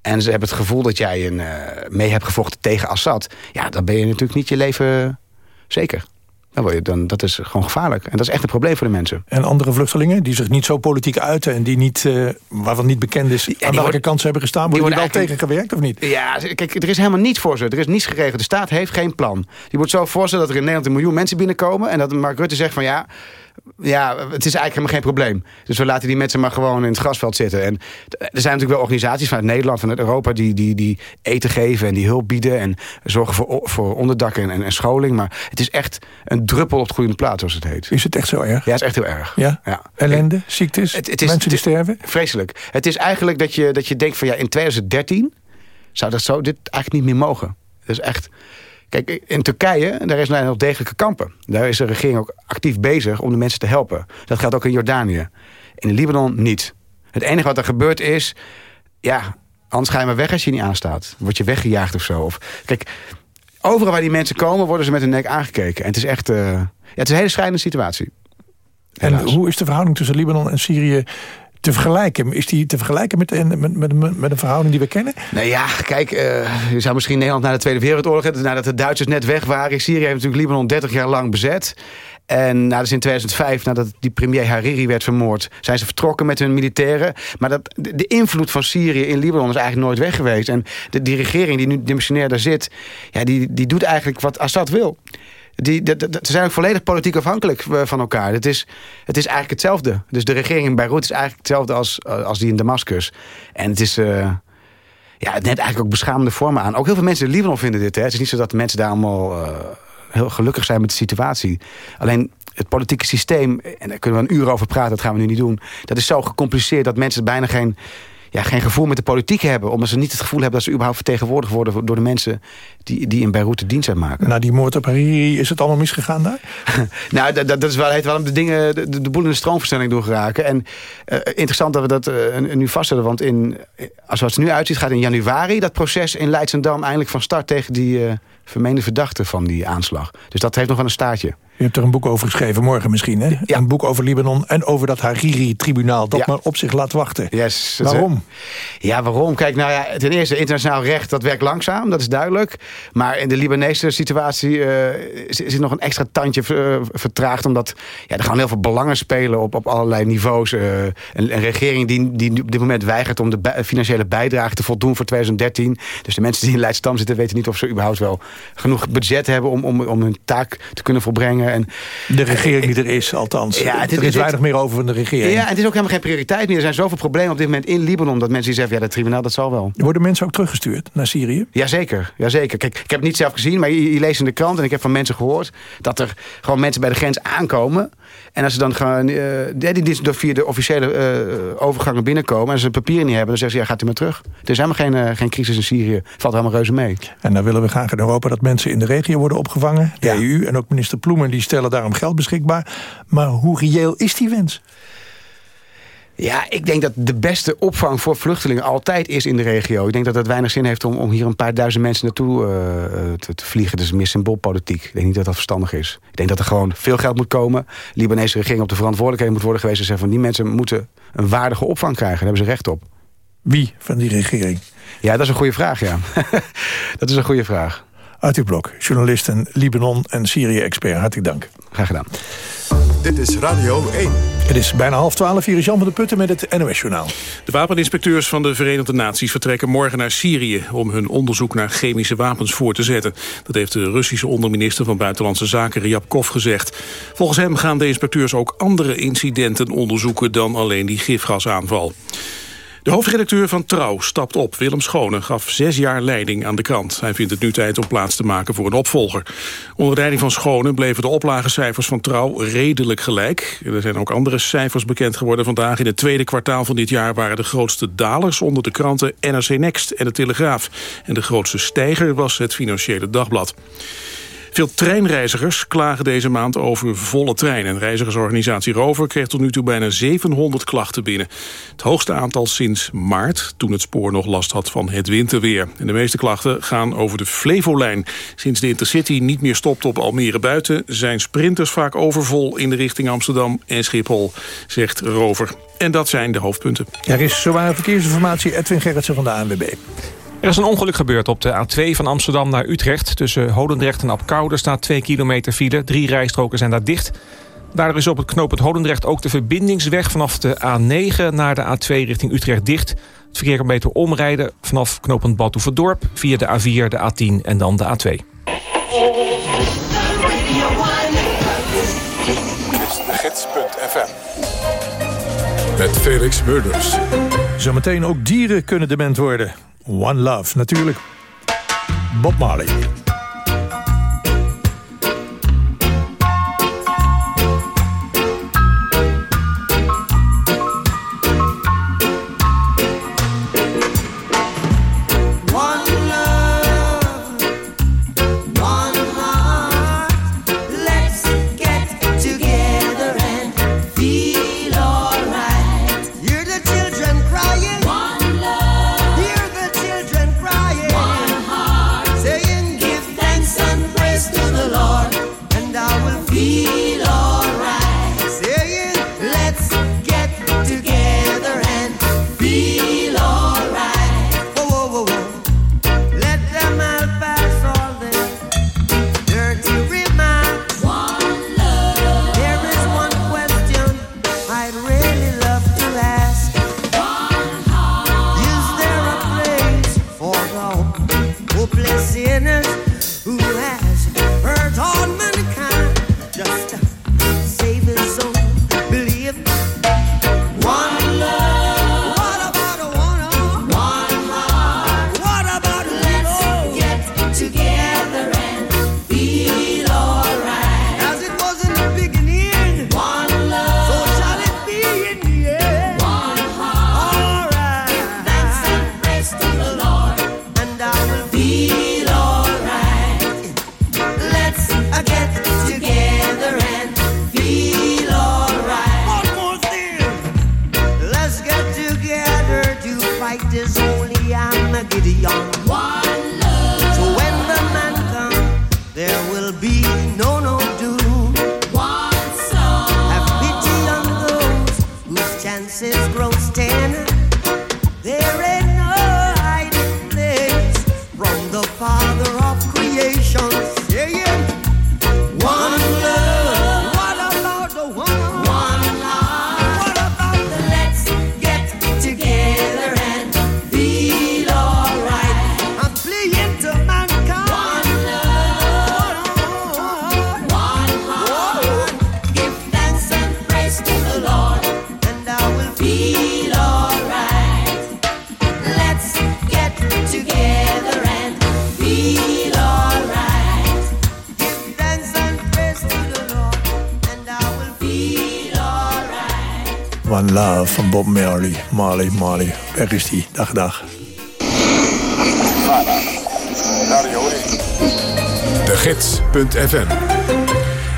en ze hebben het gevoel dat jij een, uh, mee hebt gevochten tegen Assad... ja, dan ben je natuurlijk niet je leven zeker. Dan word je, dan, dat is gewoon gevaarlijk. En dat is echt een probleem voor de mensen. En andere vluchtelingen die zich niet zo politiek uiten... en die niet, uh, waarvan niet bekend is aan welke kant ze hebben gestaan... worden die, die wel tegengewerkt of niet? Ja, kijk, er is helemaal niets voor ze. Er is niets geregeld. De staat heeft geen plan. Je moet zo voorstellen dat er in Nederland een miljoen mensen binnenkomen... en dat Mark Rutte zegt van ja ja, het is eigenlijk helemaal geen probleem. Dus we laten die mensen maar gewoon in het grasveld zitten. En er zijn natuurlijk wel organisaties vanuit Nederland, vanuit Europa... die, die, die eten geven en die hulp bieden... en zorgen voor, voor onderdak en, en, scholing. Maar het is echt een druppel op het groeiende plaat, zoals het heet. Is het echt zo erg? Ja, het is echt heel erg. Ja? ja. Ellende, ziektes, het, het is, mensen die sterven? Vreselijk. Het is eigenlijk dat je, dat je denkt van ja, in 2013... zou dat zo dit eigenlijk niet meer mogen. Dat is echt... Kijk, in Turkije, daar is nog degelijke kampen. Daar is de regering ook actief bezig om de mensen te helpen. Dat geldt ook in Jordanië. In Libanon niet. Het enige wat er gebeurt is... ja, anders ga je maar weg als je niet aanstaat. Word je weggejaagd of zo. Of, kijk, overal waar die mensen komen... worden ze met hun nek aangekeken. En het is echt... Uh, ja, het is een hele schrijnende situatie. Helaas. En hoe is de verhouding tussen Libanon en Syrië te vergelijken? Is die te vergelijken met, met, met, met een verhouding die we kennen? Nou ja, kijk, uh, je zou misschien Nederland na de Tweede Wereldoorlog... nadat de Duitsers net weg waren... Syrië heeft natuurlijk Libanon 30 jaar lang bezet... En nou, in 2005, nadat die premier Hariri werd vermoord... zijn ze vertrokken met hun militairen. Maar dat, de invloed van Syrië in Libanon is eigenlijk nooit weg geweest. En de, die regering die nu dimensionair daar zit... Ja, die, die doet eigenlijk wat Assad wil die, ze zijn ook volledig politiek afhankelijk eh, van elkaar. Het is, het is eigenlijk hetzelfde. Dus de regering in Beirut is eigenlijk hetzelfde als, eh, als die in Damascus. En het is... Uh, ja, het neemt eigenlijk ook beschamende vormen aan. Ook heel veel mensen in Libanon vinden dit. Hè. Het is niet zo dat de mensen daar allemaal heel gelukkig zijn met de situatie. Alleen het politieke systeem, en daar kunnen we een uur over praten, dat gaan we nu niet doen. Dat is zo gecompliceerd dat mensen bijna geen ja, geen gevoel met de politiek hebben. Omdat ze niet het gevoel hebben dat ze überhaupt vertegenwoordigd worden... door de mensen die, die in Beirut de dienst uitmaken. Na die moord op Hariri, is het allemaal misgegaan daar? nou, dat, dat is wel, heet wel de dingen de, de boel in de stroomverstelling doorgeraken. En uh, interessant dat we dat uh, nu vaststellen. Want in, als het nu uitziet, gaat in januari dat proces in Leidsendam... eindelijk van start tegen die uh, vermeende verdachte van die aanslag. Dus dat heeft nog wel een staartje. U hebt er een boek over geschreven, morgen misschien, hè? Ja. Een boek over Libanon en over dat Hariri-tribunaal... dat maar op zich laat wachten. Yes, waarom? Ja, waarom? Kijk, nou ja, ten eerste, internationaal recht, dat werkt langzaam, dat is duidelijk. Maar in de Libanese situatie uh, is, is nog een extra tandje uh, vertraagd... omdat ja, er gewoon heel veel belangen spelen op, op allerlei niveaus. Uh, een, een, regering die, die op dit moment weigert om de bij, financiële bijdrage te voldoen voor 2013. Dus de mensen die in Leidstam zitten weten niet of ze überhaupt wel genoeg budget hebben... om, om, om hun taak te kunnen volbrengen. En, de regering die er is, althans. Ja, het, er is weinig meer over van de regering. Ja, het is ook helemaal geen prioriteit meer. Er zijn zoveel problemen op dit moment in Libanon... dat mensen die zeggen, ja, dat tribunaal, dat zal wel. Worden mensen ook teruggestuurd naar Syrië? Jazeker, jazeker. Kijk, ik heb het niet zelf gezien, maar je, je leest in de krant... en ik heb van mensen gehoord dat er gewoon mensen bij de grens aankomen... En als ze dan gaan, uh, die, die door via de officiële uh, overgangen binnenkomen... en ze papieren niet hebben, dan zeggen ze, ja, gaat u maar terug. Er is helemaal geen, uh, geen crisis in Syrië. Valt helemaal reuze mee. En dan willen we graag in Europa dat mensen in de regio worden opgevangen. De ja. EU en ook minister Ploemen, die stellen daarom geld beschikbaar. Maar hoe reëel is die wens? Ja, ik denk dat de beste opvang voor vluchtelingen altijd is in de regio. Ik denk dat het weinig zin heeft om, om hier een paar duizend mensen naartoe uh, te, te, vliegen. Dat is meer symboolpolitiek. Ik denk niet dat dat verstandig is. Ik denk dat er gewoon veel geld moet komen. De Libanese regering op de verantwoordelijkheid moet worden geweest... en zeggen van die mensen moeten een waardige opvang krijgen. Daar hebben ze recht op. Wie van die regering? Ja, dat is een goede vraag, ja. dat is een goede vraag. Arthur Blok, journalist en Libanon- en Syrië-expert. Hartelijk dank. Graag gedaan. Dit is Radio 1. Het is bijna half twaalf. Hier is Jan van de Putten met het NOS-journaal. De wapeninspecteurs van de Verenigde Naties vertrekken morgen naar Syrië... om hun onderzoek naar chemische wapens voor te zetten. Dat heeft de Russische onderminister van Buitenlandse Zaken Ryabkov gezegd. Volgens hem gaan de inspecteurs ook andere incidenten onderzoeken... dan alleen die gifgasaanval. De hoofdredacteur van Trouw stapt op. Willem Schone gaf zes jaar leiding aan de krant. Hij vindt het nu tijd om plaats te maken voor een opvolger. Onder leiding van Schone bleven de oplagecijfers van Trouw redelijk gelijk. Er zijn ook andere cijfers bekend geworden vandaag. In het tweede kwartaal van dit jaar waren de grootste dalers onder de kranten NRC Next en de Telegraaf. En de grootste stijger was het Financiële Dagblad. Veel treinreizigers klagen deze maand over volle treinen. Reizigersorganisatie Rover kreeg tot nu toe bijna 700 klachten binnen. Het hoogste aantal sinds maart, toen het spoor nog last had van het winterweer. En de meeste klachten gaan over de Flevolijn. Sinds de Intercity niet meer stopt op Almere buiten... zijn sprinters vaak overvol in de richting Amsterdam en Schiphol, zegt Rover. En dat zijn de hoofdpunten. Er is zowaar verkeersinformatie Edwin Gerritsen van de ANWB. Er is een ongeluk gebeurd op de A2 van Amsterdam naar Utrecht. Tussen Hodendrecht en Apkoude staat 2 kilometer file. Drie rijstroken zijn daar dicht. Daardoor is op het knooppunt Hodendrecht ook de verbindingsweg... vanaf de A9 naar de A2 richting Utrecht dicht. Het verkeer kan beter omrijden vanaf knooppunt Badhoevedorp... via de A4, de A10 en dan de A2. De Gids.fm Met Felix Murders. Zometeen ook dieren kunnen dement worden. One Love, natuurlijk. Bob Marley. Love van Bob Marley. Marley, Marley. Weg is die. Dag, dag. De Gids.fm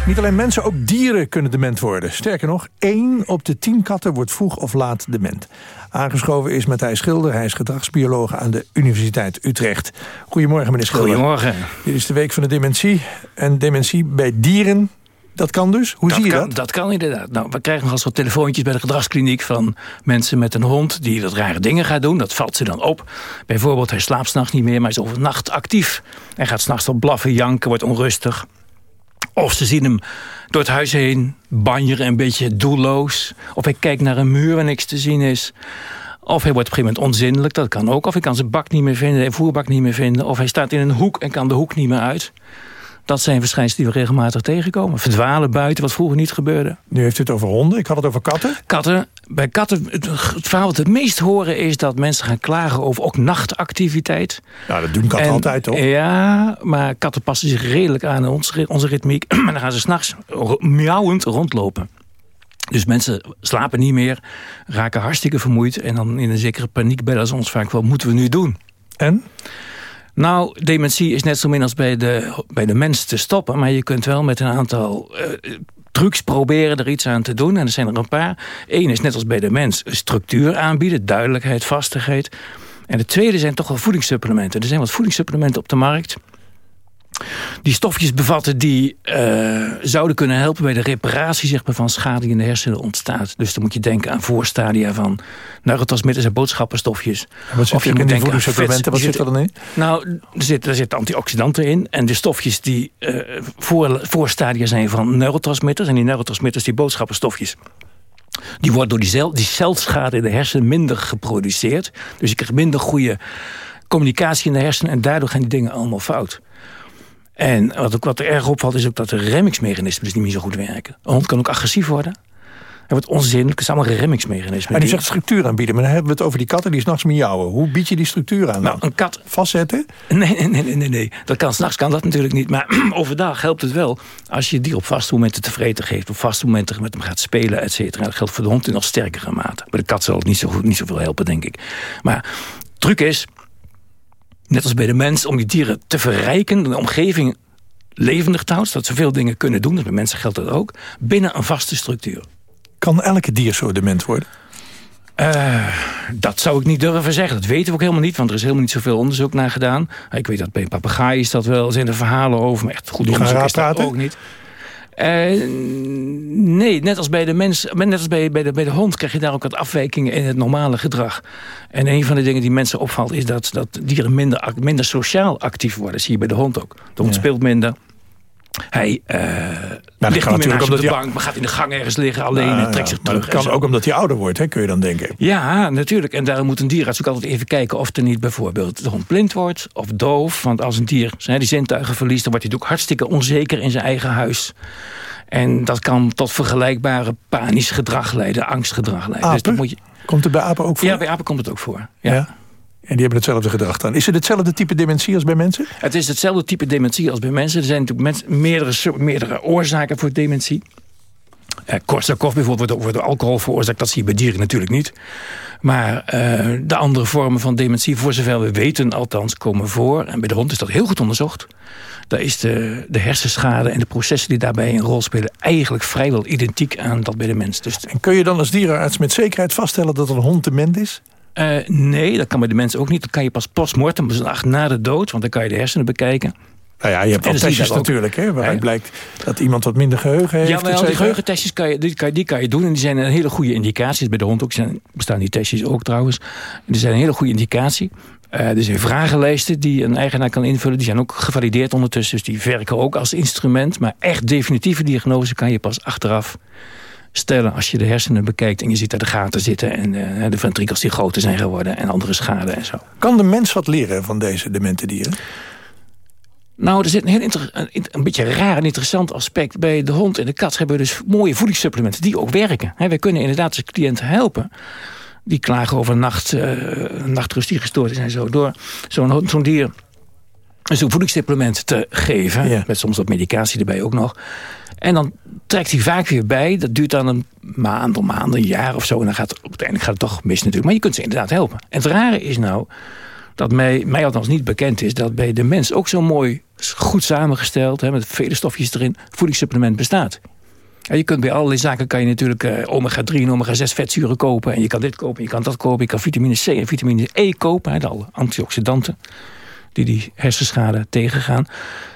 Niet alleen mensen, ook dieren kunnen dement worden. Sterker nog, één op de tien katten wordt vroeg of laat dement. Aangeschoven is Matthijs Schilder. Hij is gedragsbioloog aan de Universiteit Utrecht. Goedemorgen, meneer Schilder. Goedemorgen. Dit is de week van de dementie. En dementie bij dieren Dat kan dus? Hoe zie je kan, dat? Dat kan inderdaad. Nou, we krijgen nog eens wat telefoontjes bij de gedragskliniek... van mensen met een hond die dat rare dingen gaat doen. Dat valt ze dan op. Bijvoorbeeld, hij slaapt s'nachts niet meer, maar is overnacht actief. Hij gaat s'nachts op blaffen, janken, wordt onrustig. Of ze zien hem door het huis heen banjeren, een beetje doelloos. Of hij kijkt naar een muur waar niks te zien is. Of hij wordt op een gegeven moment onzindelijk, dat kan ook. Of hij kan zijn bak niet meer vinden, zijn voerbak niet meer vinden. Of hij staat in een hoek en kan de hoek niet meer uit. Dat zijn verschijnselen die we regelmatig tegenkomen. Verdwalen buiten, wat vroeger niet gebeurde. Nu heeft u het over honden, ik had het over katten. Katten, bij katten, het, het verhaal wat we het meest horen is dat mensen gaan klagen over ook nachtactiviteit. Nou, dat doen katten En- altijd, toch? Ja, maar katten passen zich redelijk aan onze, onze ritmiek. Maar dan gaan ze s'nachts miauwend rondlopen. Dus mensen slapen niet meer, raken hartstikke vermoeid... en dan in een zekere paniek bellen ze ons vaak wel... moeten we nu doen? En? Nou, dementie is net zo min als bij de, bij de mens te stoppen... maar je kunt wel met een aantal eh, trucs proberen er iets aan te doen. En er zijn er een paar. Eén is net als bij de mens structuur aanbieden, duidelijkheid, vastigheid. En de tweede zijn toch wel voedingssupplementen. Er zijn wat voedingssupplementen op de markt die stofjes bevatten die eh, zouden kunnen helpen bij de reparatie zeg maar, van schade die in de hersenen ontstaat. Dus dan moet je denken aan voorstadia van neurotransmitters en boodschappenstofjes. En wat zit Of je er in moet die denken aan voedingssupplementen? Wat zit er dan in? Nou, er zitten zitten antioxidanten in. En de stofjes die eh, voor, voorstadia zijn van neurotransmitters. En die neurotransmitters, die boodschappenstofjes. Die worden door die, cel, die celschade in de hersenen minder geproduceerd. Dus je krijgt minder goede communicatie in de hersenen. En daardoor gaan die dingen allemaal fout. En wat, ook, wat er erg opvalt is ook dat de remmingsmechanismen dus niet meer zo goed werken. Een hond kan ook agressief worden. Hij wordt onzinnelijk. Het zijn allemaal remmingsmechanismen. En Die- zegt structuur aanbieden, maar dan hebben we het over die katten die s'nachts miauwen. Hoe bied je die structuur aan? Nou, een kat... Vastzetten? Nee, nee, nee, nee, nee. Dat kan s'nachts kan dat natuurlijk niet. Maar overdag helpt het wel als je die op vaste momenten te vreten geeft. Op vaste momenten met hem gaat spelen, et cetera. Dat geldt voor de hond in nog sterkere mate. Bij de kat zal het niet, zo goed, niet zoveel helpen, denk ik. Maar truc is, net als bij de mens, om die dieren te verrijken. De omgeving levendig te houden. Zodat ze veel dingen kunnen doen. Dus bij mensen geldt dat ook. Binnen een vaste structuur. Kan elke dier zo dement worden? Eh, dat zou ik niet durven zeggen. Dat weten we ook helemaal niet, want er is helemaal niet zoveel onderzoek naar gedaan. Ik weet dat bij papegaaien is dat wel, zijn er verhalen over, maar echt goed onderzoek is dat ook niet. Eh, nee, net als bij de mens, net als bij, bij, de, bij de hond krijg je daar ook wat afwijkingen in het normale gedrag. En een van de dingen die mensen opvalt is dat, dat dieren minder, minder sociaal actief worden. Dat zie je bij de hond ook. De hond Ja. speelt minder. Hij eh dat ligt niet meer natuurlijk op de hij- bank, maar gaat in de gang ergens liggen alleen Ah, en trekt zich maar terug. dat kan ook omdat hij ouder wordt, hè, kun je dan denken. Ja, natuurlijk. En daarom moet een dierarts ook altijd even kijken of er niet bijvoorbeeld de hond blind wordt of doof. Want als een dier zijn die zintuigen verliest, dan wordt hij ook hartstikke onzeker in zijn eigen huis. En dat kan tot vergelijkbare panisch gedrag leiden, angstgedrag leiden. Dus Apen? dat moet je... Komt het bij apen ook voor? Ja, bij apen komt het ook voor. Ja. Ja. En die hebben hetzelfde gedrag dan. Is het hetzelfde type dementie als bij mensen? Het is hetzelfde type dementie als bij mensen. Er zijn natuurlijk meerdere, meerdere oorzaken voor dementie. Eh, Korsakoff bijvoorbeeld wordt door- wordt door alcohol veroorzaakt. Dat zie je bij dieren natuurlijk niet. Maar eh, de andere vormen van dementie, voor zover we weten althans, komen voor. En bij de hond is dat heel goed onderzocht. Daar is de, de hersenschade en de processen die daarbij een rol spelen... eigenlijk vrijwel identiek aan dat bij de mens. Dus En kun je dan als dierenarts met zekerheid vaststellen dat een hond dement is? Eh, nee, dat kan bij de mensen ook niet. Dat kan je pas postmortem, dus na de dood. Want dan kan je de hersenen bekijken. Nou ja, je hebt wel testjes natuurlijk, hè, waaruit blijkt dat iemand wat minder geheugen heeft. Ja, wel, die geheugentestjes kan je, die, kan, je- die kan je doen. En die zijn een hele goede indicatie. Bij de hond ook zijn, bestaan die testjes ook trouwens. Die zijn een hele goede indicatie. Eh, er zijn vragenlijsten die een eigenaar kan invullen. Die zijn ook gevalideerd ondertussen. Dus die werken ook als instrument. Maar echt definitieve diagnose kan je pas achteraf stellen... als je de hersenen bekijkt en je ziet daar de gaten zitten... en eh, de ventrikels die groter zijn geworden en andere schade en zo. Kan de mens wat leren van deze demente dieren? Nou, er zit een heel een, een beetje raar en interessant aspect. Bij de hond en de kat hebben we dus mooie voedingssupplementen die ook werken. He, wij kunnen inderdaad de cliënten helpen. Die klagen over nacht, eh, nachtrust die gestoord is en zo. Door zo'n hond- zo'n dier zo'n voedingssupplement te geven. Met soms wat medicatie erbij ook nog. En dan trekt hij vaak weer bij. Dat duurt dan een maand of maanden, een jaar of zo. En dan gaat uiteindelijk gaat het toch mis natuurlijk. Maar je kunt ze inderdaad helpen. En het rare is nou dat mij, mij althans niet bekend is... dat bij de mens ook zo mooi, goed samengesteld... Hè, met vele stofjes erin, voedingssupplement bestaat. Ja, je kunt bij allerlei zaken kan je natuurlijk eh, omega-3 en omega-6 vetzuren kopen. En je kan dit kopen, je kan dat kopen. Je kan vitamine C en vitamine E kopen. Hè, de alle antioxidanten die die hersenschade tegengaan.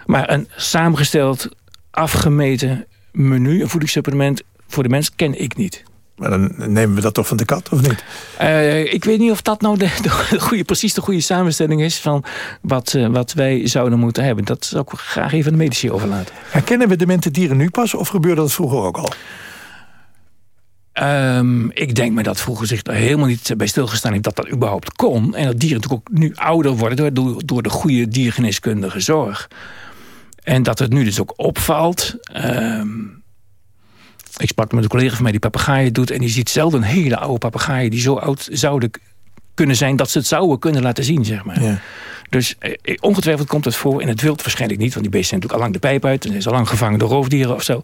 Maar een samengesteld, afgemeten menu, een voedingssupplement voor de mens, ken ik niet. Maar dan nemen we dat toch van de kat, of niet? Uh, ik weet niet of dat nou de, de, goede, precies de goede samenstelling is... van wat, uh, wat wij zouden moeten hebben. Dat zou ik graag even de medici overlaten. Herkennen we demente dieren nu pas, of gebeurde dat vroeger ook al? Um, ik denk me dat vroeger zich er helemaal niet bij stilgestaan heeft dat dat überhaupt kon. En dat dieren natuurlijk ook nu ouder worden door, door de goede diergeneeskundige zorg. En dat het nu dus ook opvalt. Um, ik sprak met een collega van mij die papegaaien doet... en die ziet zelden een hele oude papegaaien... die zo oud zouden kunnen zijn dat ze het zouden kunnen laten zien, zeg maar. Ja. Dus eh, ongetwijfeld komt het voor in het wild waarschijnlijk niet... want die beesten zijn natuurlijk al lang de pijp uit... en zijn al lang gevangen door roofdieren of zo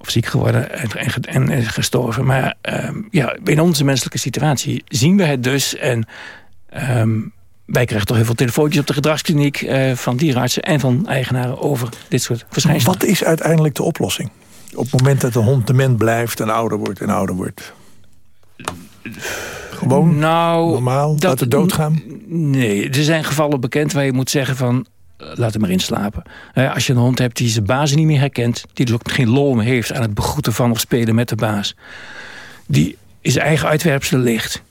of ziek geworden en, en, en gestorven. Maar um, ja, in onze menselijke situatie zien we het dus. En um, wij krijgen toch heel veel telefoontjes op de gedragskliniek... Uh, van dierenartsen en van eigenaren over dit soort verschijnselen. Wat is uiteindelijk de oplossing? Op het moment dat de hond dement blijft en ouder wordt en ouder wordt? Gewoon nou, normaal, dat, laten doodgaan? Nee, er zijn gevallen bekend waar je moet zeggen van laat hem maar inslapen. Uh, als je een hond hebt die zijn baas niet meer herkent... die dus ook geen lol meer heeft aan het begroeten van of spelen met de baas... die in zijn eigen uitwerpselen ligt...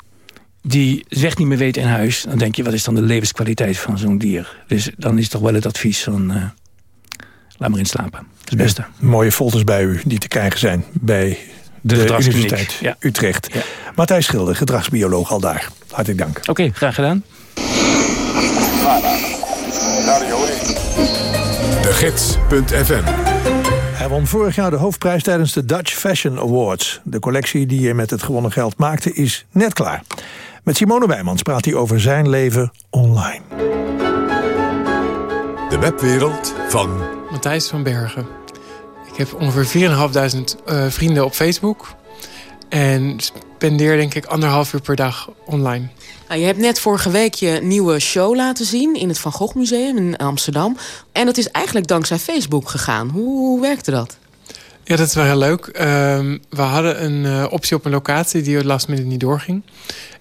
die weg niet meer weet in huis... dan denk je, wat is dan de levenskwaliteit van zo'n dier? Dus dan is toch wel het advies van... Uh, laat maar inslapen. Dat is het beste. Ja, mooie folders bij u die te krijgen zijn bij de, de Universiteit ja. Utrecht. Ja. Matthijs Schilder, gedragsbioloog al daar. Hartelijk dank. Oké, okay, graag gedaan. Gids.fm Hij won vorig jaar de hoofdprijs tijdens de Dutch Fashion Awards. De collectie die hij met het gewonnen geld maakte is net klaar. Met Simone Wijmans praat hij over zijn leven online. De webwereld van... Matthijs van Bergen. Ik heb ongeveer 4.500 uh, vrienden op Facebook. En spendeer denk ik anderhalf uur per dag online. Nou, je hebt net vorige week je nieuwe show laten zien in het Van Gogh Museum in Amsterdam. En dat is eigenlijk dankzij Facebook gegaan. Hoe, werkte dat? Ja, dat is wel heel leuk. Uh, we hadden een uh, optie op een locatie die last minute niet doorging.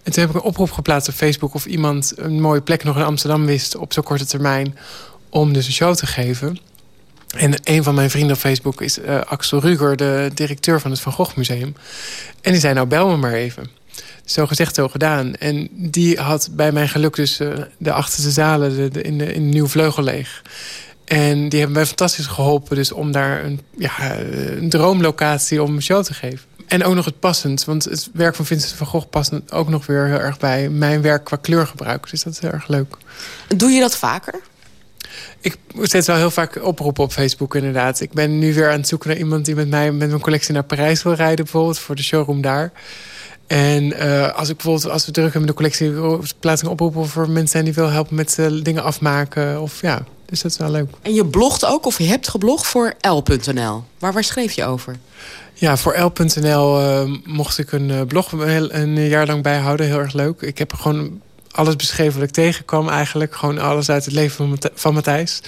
En toen heb ik een oproep geplaatst op Facebook... of iemand een mooie plek nog in Amsterdam wist op zo'n korte termijn... om dus een show te geven. En een van mijn vrienden op Facebook is uh, Axel Ruger... de directeur van het Van Gogh Museum. En die zei, nou bel me maar even zo gezegd, zo gedaan. En die had bij mijn geluk dus uh, de achterste zalen de, de, in, de, in de nieuwe vleugel leeg. En die hebben mij fantastisch geholpen dus om daar een, ja, een droomlocatie om een show te geven. En ook nog het passend, want het werk van Vincent van Gogh past ook nog weer heel erg bij mijn werk qua kleurgebruik. Dus dat is heel erg leuk. Doe je dat vaker? Ik zet wel heel vaak oproepen op Facebook inderdaad. Ik ben nu weer aan het zoeken naar iemand die met mij met mijn collectie naar Parijs wil rijden bijvoorbeeld voor de showroom daar. En uh, als ik bijvoorbeeld, als we druk hebben de collectie, plaatsing oproepen voor mensen zijn die wil helpen met uh, dingen afmaken. Of ja, dus dat is wel leuk. En je blogt ook, of je hebt geblogd voor L.nl. Waar, waar schreef je over? Ja, voor L.nl uh, mocht ik een blog een, een jaar lang bijhouden. Heel erg leuk. Ik heb gewoon alles beschreven wat ik tegenkwam eigenlijk. Gewoon alles uit het leven van Matthijs.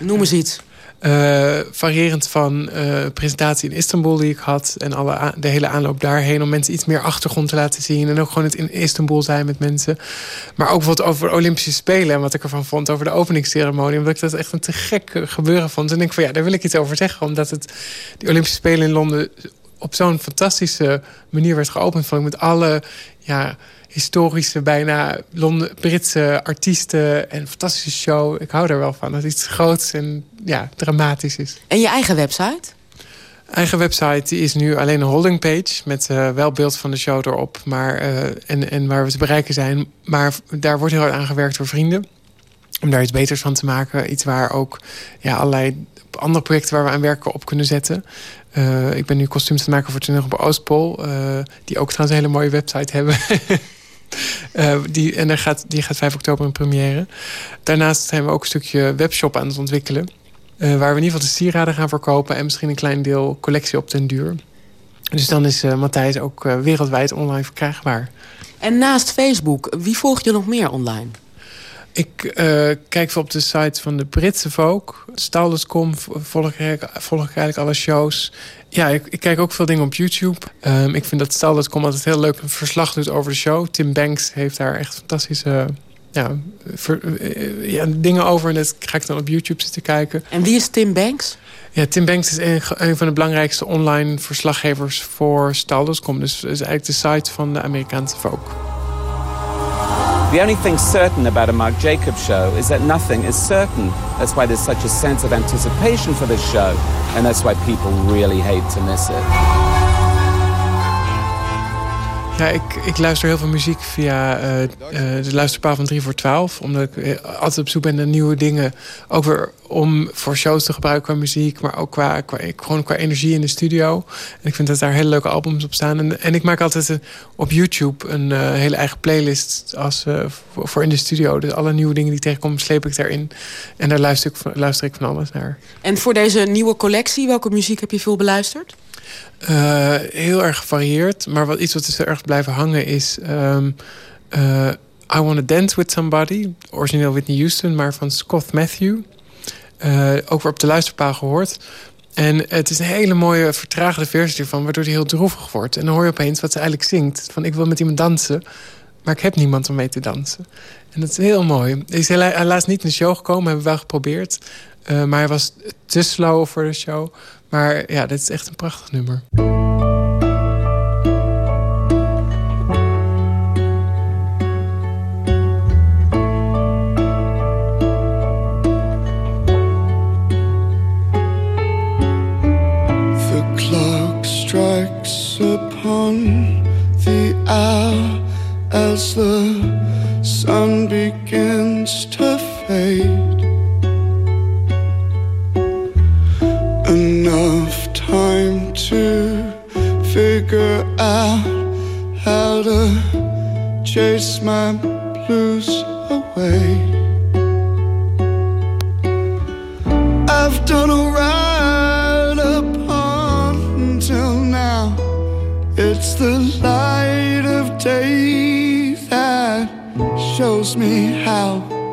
Noem eens iets. Uh, variërend van uh, presentatie in Istanbul die ik had... en alle de hele aanloop daarheen om mensen iets meer achtergrond te laten zien... en ook gewoon het in Istanbul zijn met mensen. Maar ook wat over Olympische Spelen en wat ik ervan vond... over de openingsceremonie, omdat ik dat echt een te gek gebeuren vond. En ik van ja, daar wil ik iets over zeggen... omdat het die Olympische Spelen in Londen op zo'n fantastische manier werd geopend... vond ik met alle... Ja, historische, bijna Londen, Britse artiesten en een fantastische show. Ik hou er wel van. Dat het iets groots en ja, dramatisch is. En je eigen website? Eigen website die is nu alleen een holding page met uh, wel beeld van de show erop. Maar, uh, en, en waar we te bereiken zijn. Maar daar wordt heel hard aan gewerkt door vrienden. Om daar iets beters van te maken. Iets waar ook ja, allerlei andere projecten waar we aan werken op kunnen zetten. Uh, ik ben nu kostuums te maken voor Toneel op Oostpol. die ook trouwens een hele mooie website hebben. Uh, die, en daar gaat, die gaat 5 oktober in première. Daarnaast zijn we ook een stukje webshop aan het ontwikkelen. Waar we in ieder geval de sieraden gaan verkopen... en misschien een klein deel collectie op den duur. Dus dan is Matthijs ook wereldwijd online verkrijgbaar. En naast Facebook, wie volgt je nog meer online? Ik uh, kijk op de site van de Britse Vogue. Staldus.com volg, volg ik eigenlijk alle shows. Ja, ik, ik, kijk ook veel dingen op YouTube. Um, ik vind dat Staldus.com altijd heel leuk een verslag doet over de show. Tim Banks heeft daar echt fantastische ja, ver, uh, ja, dingen over. En dat ga ik dan op YouTube zitten kijken. En wie is Tim Banks? Ja, Tim Banks is een, een van de belangrijkste online verslaggevers voor Stal.com. Dus is eigenlijk de site van de Amerikaanse folk. The only thing certain about a Mark Jacobs show is that nothing is certain. That's why there's such a sense of anticipation for this show. And that's why people really hate to miss it. Ja, ik, luister heel veel muziek via uh, uh, de luisterpaal van 3 voor 12. Omdat ik eh, altijd op zoek ben naar nieuwe dingen. Ook weer om voor shows te gebruiken qua muziek. Maar ook qua, qua, gewoon qua energie in de studio. En ik vind dat daar hele leuke albums op staan. En, en ik maak altijd op YouTube een hele eigen playlist als, voor, voor, in de studio. Dus alle nieuwe dingen die tegenkomen sleep ik daarin. En daar luister ik, luister ik van alles naar. En voor deze nieuwe collectie, welke muziek heb je veel beluisterd? Uh, heel erg gevarieerd. Maar wat, iets wat is er erg blijven hangen is... Um, uh, I Wanna Dance With Somebody. Origineel Whitney Houston, maar van Scott Matthew. Uh, ook weer op de luisterpaal gehoord. En het is een hele mooie vertraagde versie ervan... waardoor hij heel droevig wordt. En dan hoor je opeens wat ze eigenlijk zingt. Van ik wil met iemand dansen, maar ik heb niemand om mee te dansen. En dat is heel mooi. Hij is helaas niet in de show gekomen, hebben we wel geprobeerd. Maar hij was te slow voor de show. Maar ja, dit is echt een prachtig nummer. The clock strikes upon the hour as the sun begins to fade. Figure out how to chase my blues away. I've done alright up until now. It's the light of day that shows me how.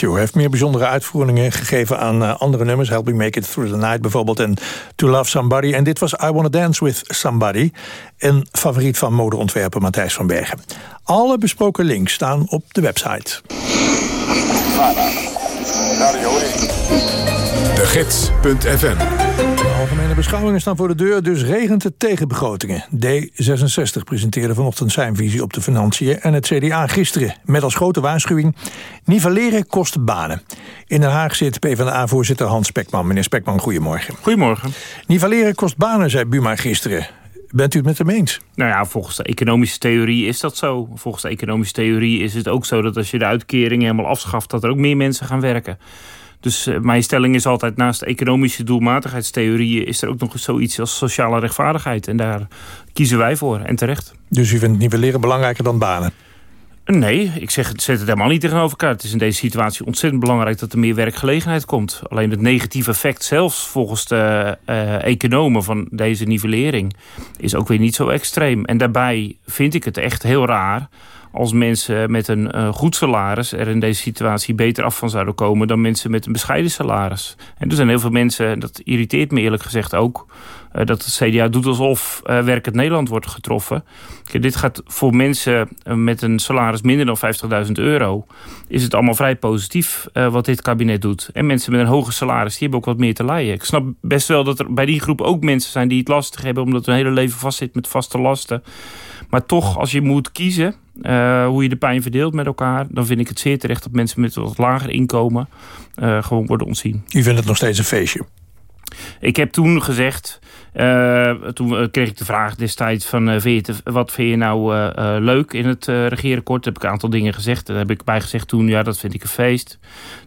Matthew heeft meer bijzondere uitvoeringen gegeven aan uh, andere nummers. Help Me Make It Through the Night bijvoorbeeld en To Love Somebody. En dit was I Wanna Dance With Somebody. Een favoriet van modeontwerper Matthijs van Bergen. Alle besproken links staan op de website. De Gids.fm Algemene beschouwingen staan voor de deur, dus regent het tegen begrotingen. D66 presenteerde vanochtend zijn visie op de financiën... en het CDA gisteren met als grote waarschuwing... nivelleren kost banen. In Den Haag zit PvdA-voorzitter Hans Spekman. Meneer Spekman, goedemorgen. Goedemorgen. Nivelleren kost banen, zei Buma gisteren. Bent u het met hem eens? Nou ja, volgens de economische theorie is dat zo. Volgens de economische theorie is het ook zo... dat als je de uitkering helemaal afschaft... dat er ook meer mensen gaan werken. Dus uh, mijn stelling is altijd, naast economische doelmatigheidstheorieën... is er ook nog zoiets als sociale rechtvaardigheid. En daar kiezen wij voor, en terecht. Dus u vindt nivelleren belangrijker dan banen? Nee, ik zeg, zet het helemaal niet tegenover elkaar. Het is in deze situatie ontzettend belangrijk dat er meer werkgelegenheid komt. Alleen het negatieve effect, zelfs volgens de uh, economen van deze nivellering... is ook weer niet zo extreem. En daarbij vind ik het echt heel raar als mensen met een uh, goed salaris er in deze situatie beter af van zouden komen dan mensen met een bescheiden salaris. En er zijn heel veel mensen, dat irriteert me eerlijk gezegd ook, uh, dat het CDA doet alsof uh, werkend Nederland wordt getroffen. Kijk, dit gaat voor mensen met een salaris minder dan 50.000 euro, is het allemaal vrij positief wat dit kabinet doet. En mensen met een hoger salaris, die hebben ook wat meer te lijden. Ik snap best wel dat er bij die groep ook mensen zijn die het lastig hebben, omdat hun hele leven vastzit met vaste lasten. Maar toch, als je moet kiezen eh, hoe je de pijn verdeelt met elkaar... dan vind ik het zeer terecht dat mensen met wat lager inkomen... eh, gewoon worden ontzien. U vindt het nog steeds een feestje? Ik heb toen gezegd, eh, toen kreeg ik de vraag destijds van vind je wat vind je nou leuk in het regeerakkoord? Daar heb ik een aantal dingen gezegd. Daar heb ik bij gezegd toen, ja dat vind ik een feest.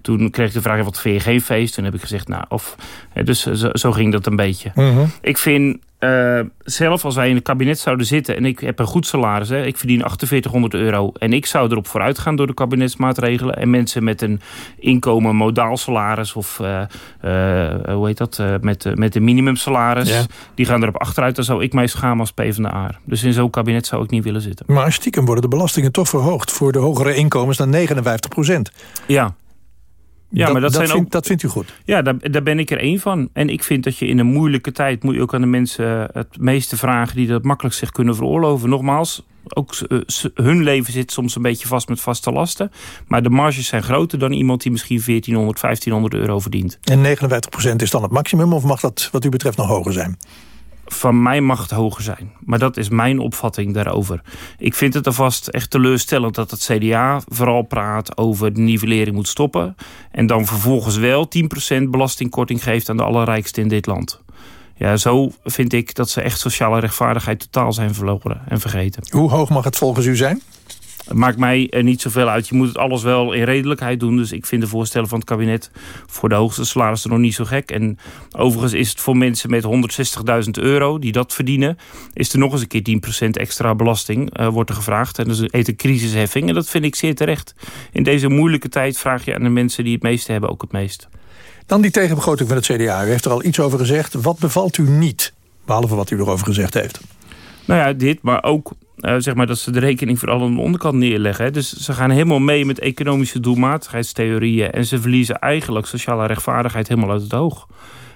Toen kreeg ik de vraag, wat vind je geen feest? Toen heb ik gezegd, nou of, dus zo, zo ging dat een beetje. Mhm. Ik vind eh, zelf, als wij in het kabinet zouden zitten... en ik heb een goed salaris, hè, ik verdien 4800 euro... en ik zou erop vooruit gaan door de kabinetsmaatregelen... en mensen met een inkomen modaal salaris... of eh, eh, hoe heet dat, met, met een minimumsalaris... Ja. die gaan erop achteruit... dan zou ik mij schamen als PvdA. Dus in zo'n kabinet zou ik niet willen zitten. Maar stiekem worden de belastingen toch verhoogd... voor de hogere inkomens naar 59 procent. Ja. Ja, maar dat, zijn vindt, ook... dat vindt u goed? Ja, daar, daar ben ik er één van. En ik vind dat je in een moeilijke tijd... moet je ook aan de mensen het meeste vragen... die dat makkelijk zich kunnen veroorloven. Nogmaals, ook eh, hun leven zit soms een beetje vast met vaste lasten. Maar de marges zijn groter dan iemand die misschien 1400, 1500 euro verdient. En 59 procent is dan het maximum... of mag dat wat u betreft nog hoger zijn? Van mij mag het hoger zijn. Maar dat is mijn opvatting daarover. Ik vind het alvast echt teleurstellend dat het CDA vooral praat over de nivellering moet stoppen. En dan vervolgens wel 10% belastingkorting geeft aan de allerrijksten in dit land. Ja, zo vind ik dat ze echt sociale rechtvaardigheid totaal zijn verloren en vergeten. Hoe hoog mag het volgens u zijn? Maakt mij er niet zoveel uit. Je moet het alles wel in redelijkheid doen. Dus ik vind de voorstellen van het kabinet voor de hoogste salarissen nog niet zo gek. En overigens is het voor mensen met 160.000 euro die dat verdienen... is er nog eens een keer 10% extra belasting eh, wordt er gevraagd. En dat is heet een crisisheffing. En dat vind ik zeer terecht. In deze moeilijke tijd vraag je aan de mensen die het meeste hebben ook het meest. Dan die tegenbegroting van het CDA. U heeft er al iets over gezegd. Wat bevalt u niet? Behalve wat u erover gezegd heeft. Nou ja, dit, maar ook eh, zeg maar dat ze de rekening vooral aan de onderkant neerleggen. Hè. Dus ze gaan helemaal mee met economische doelmatigheidstheorieën... en ze verliezen eigenlijk sociale rechtvaardigheid helemaal uit het oog.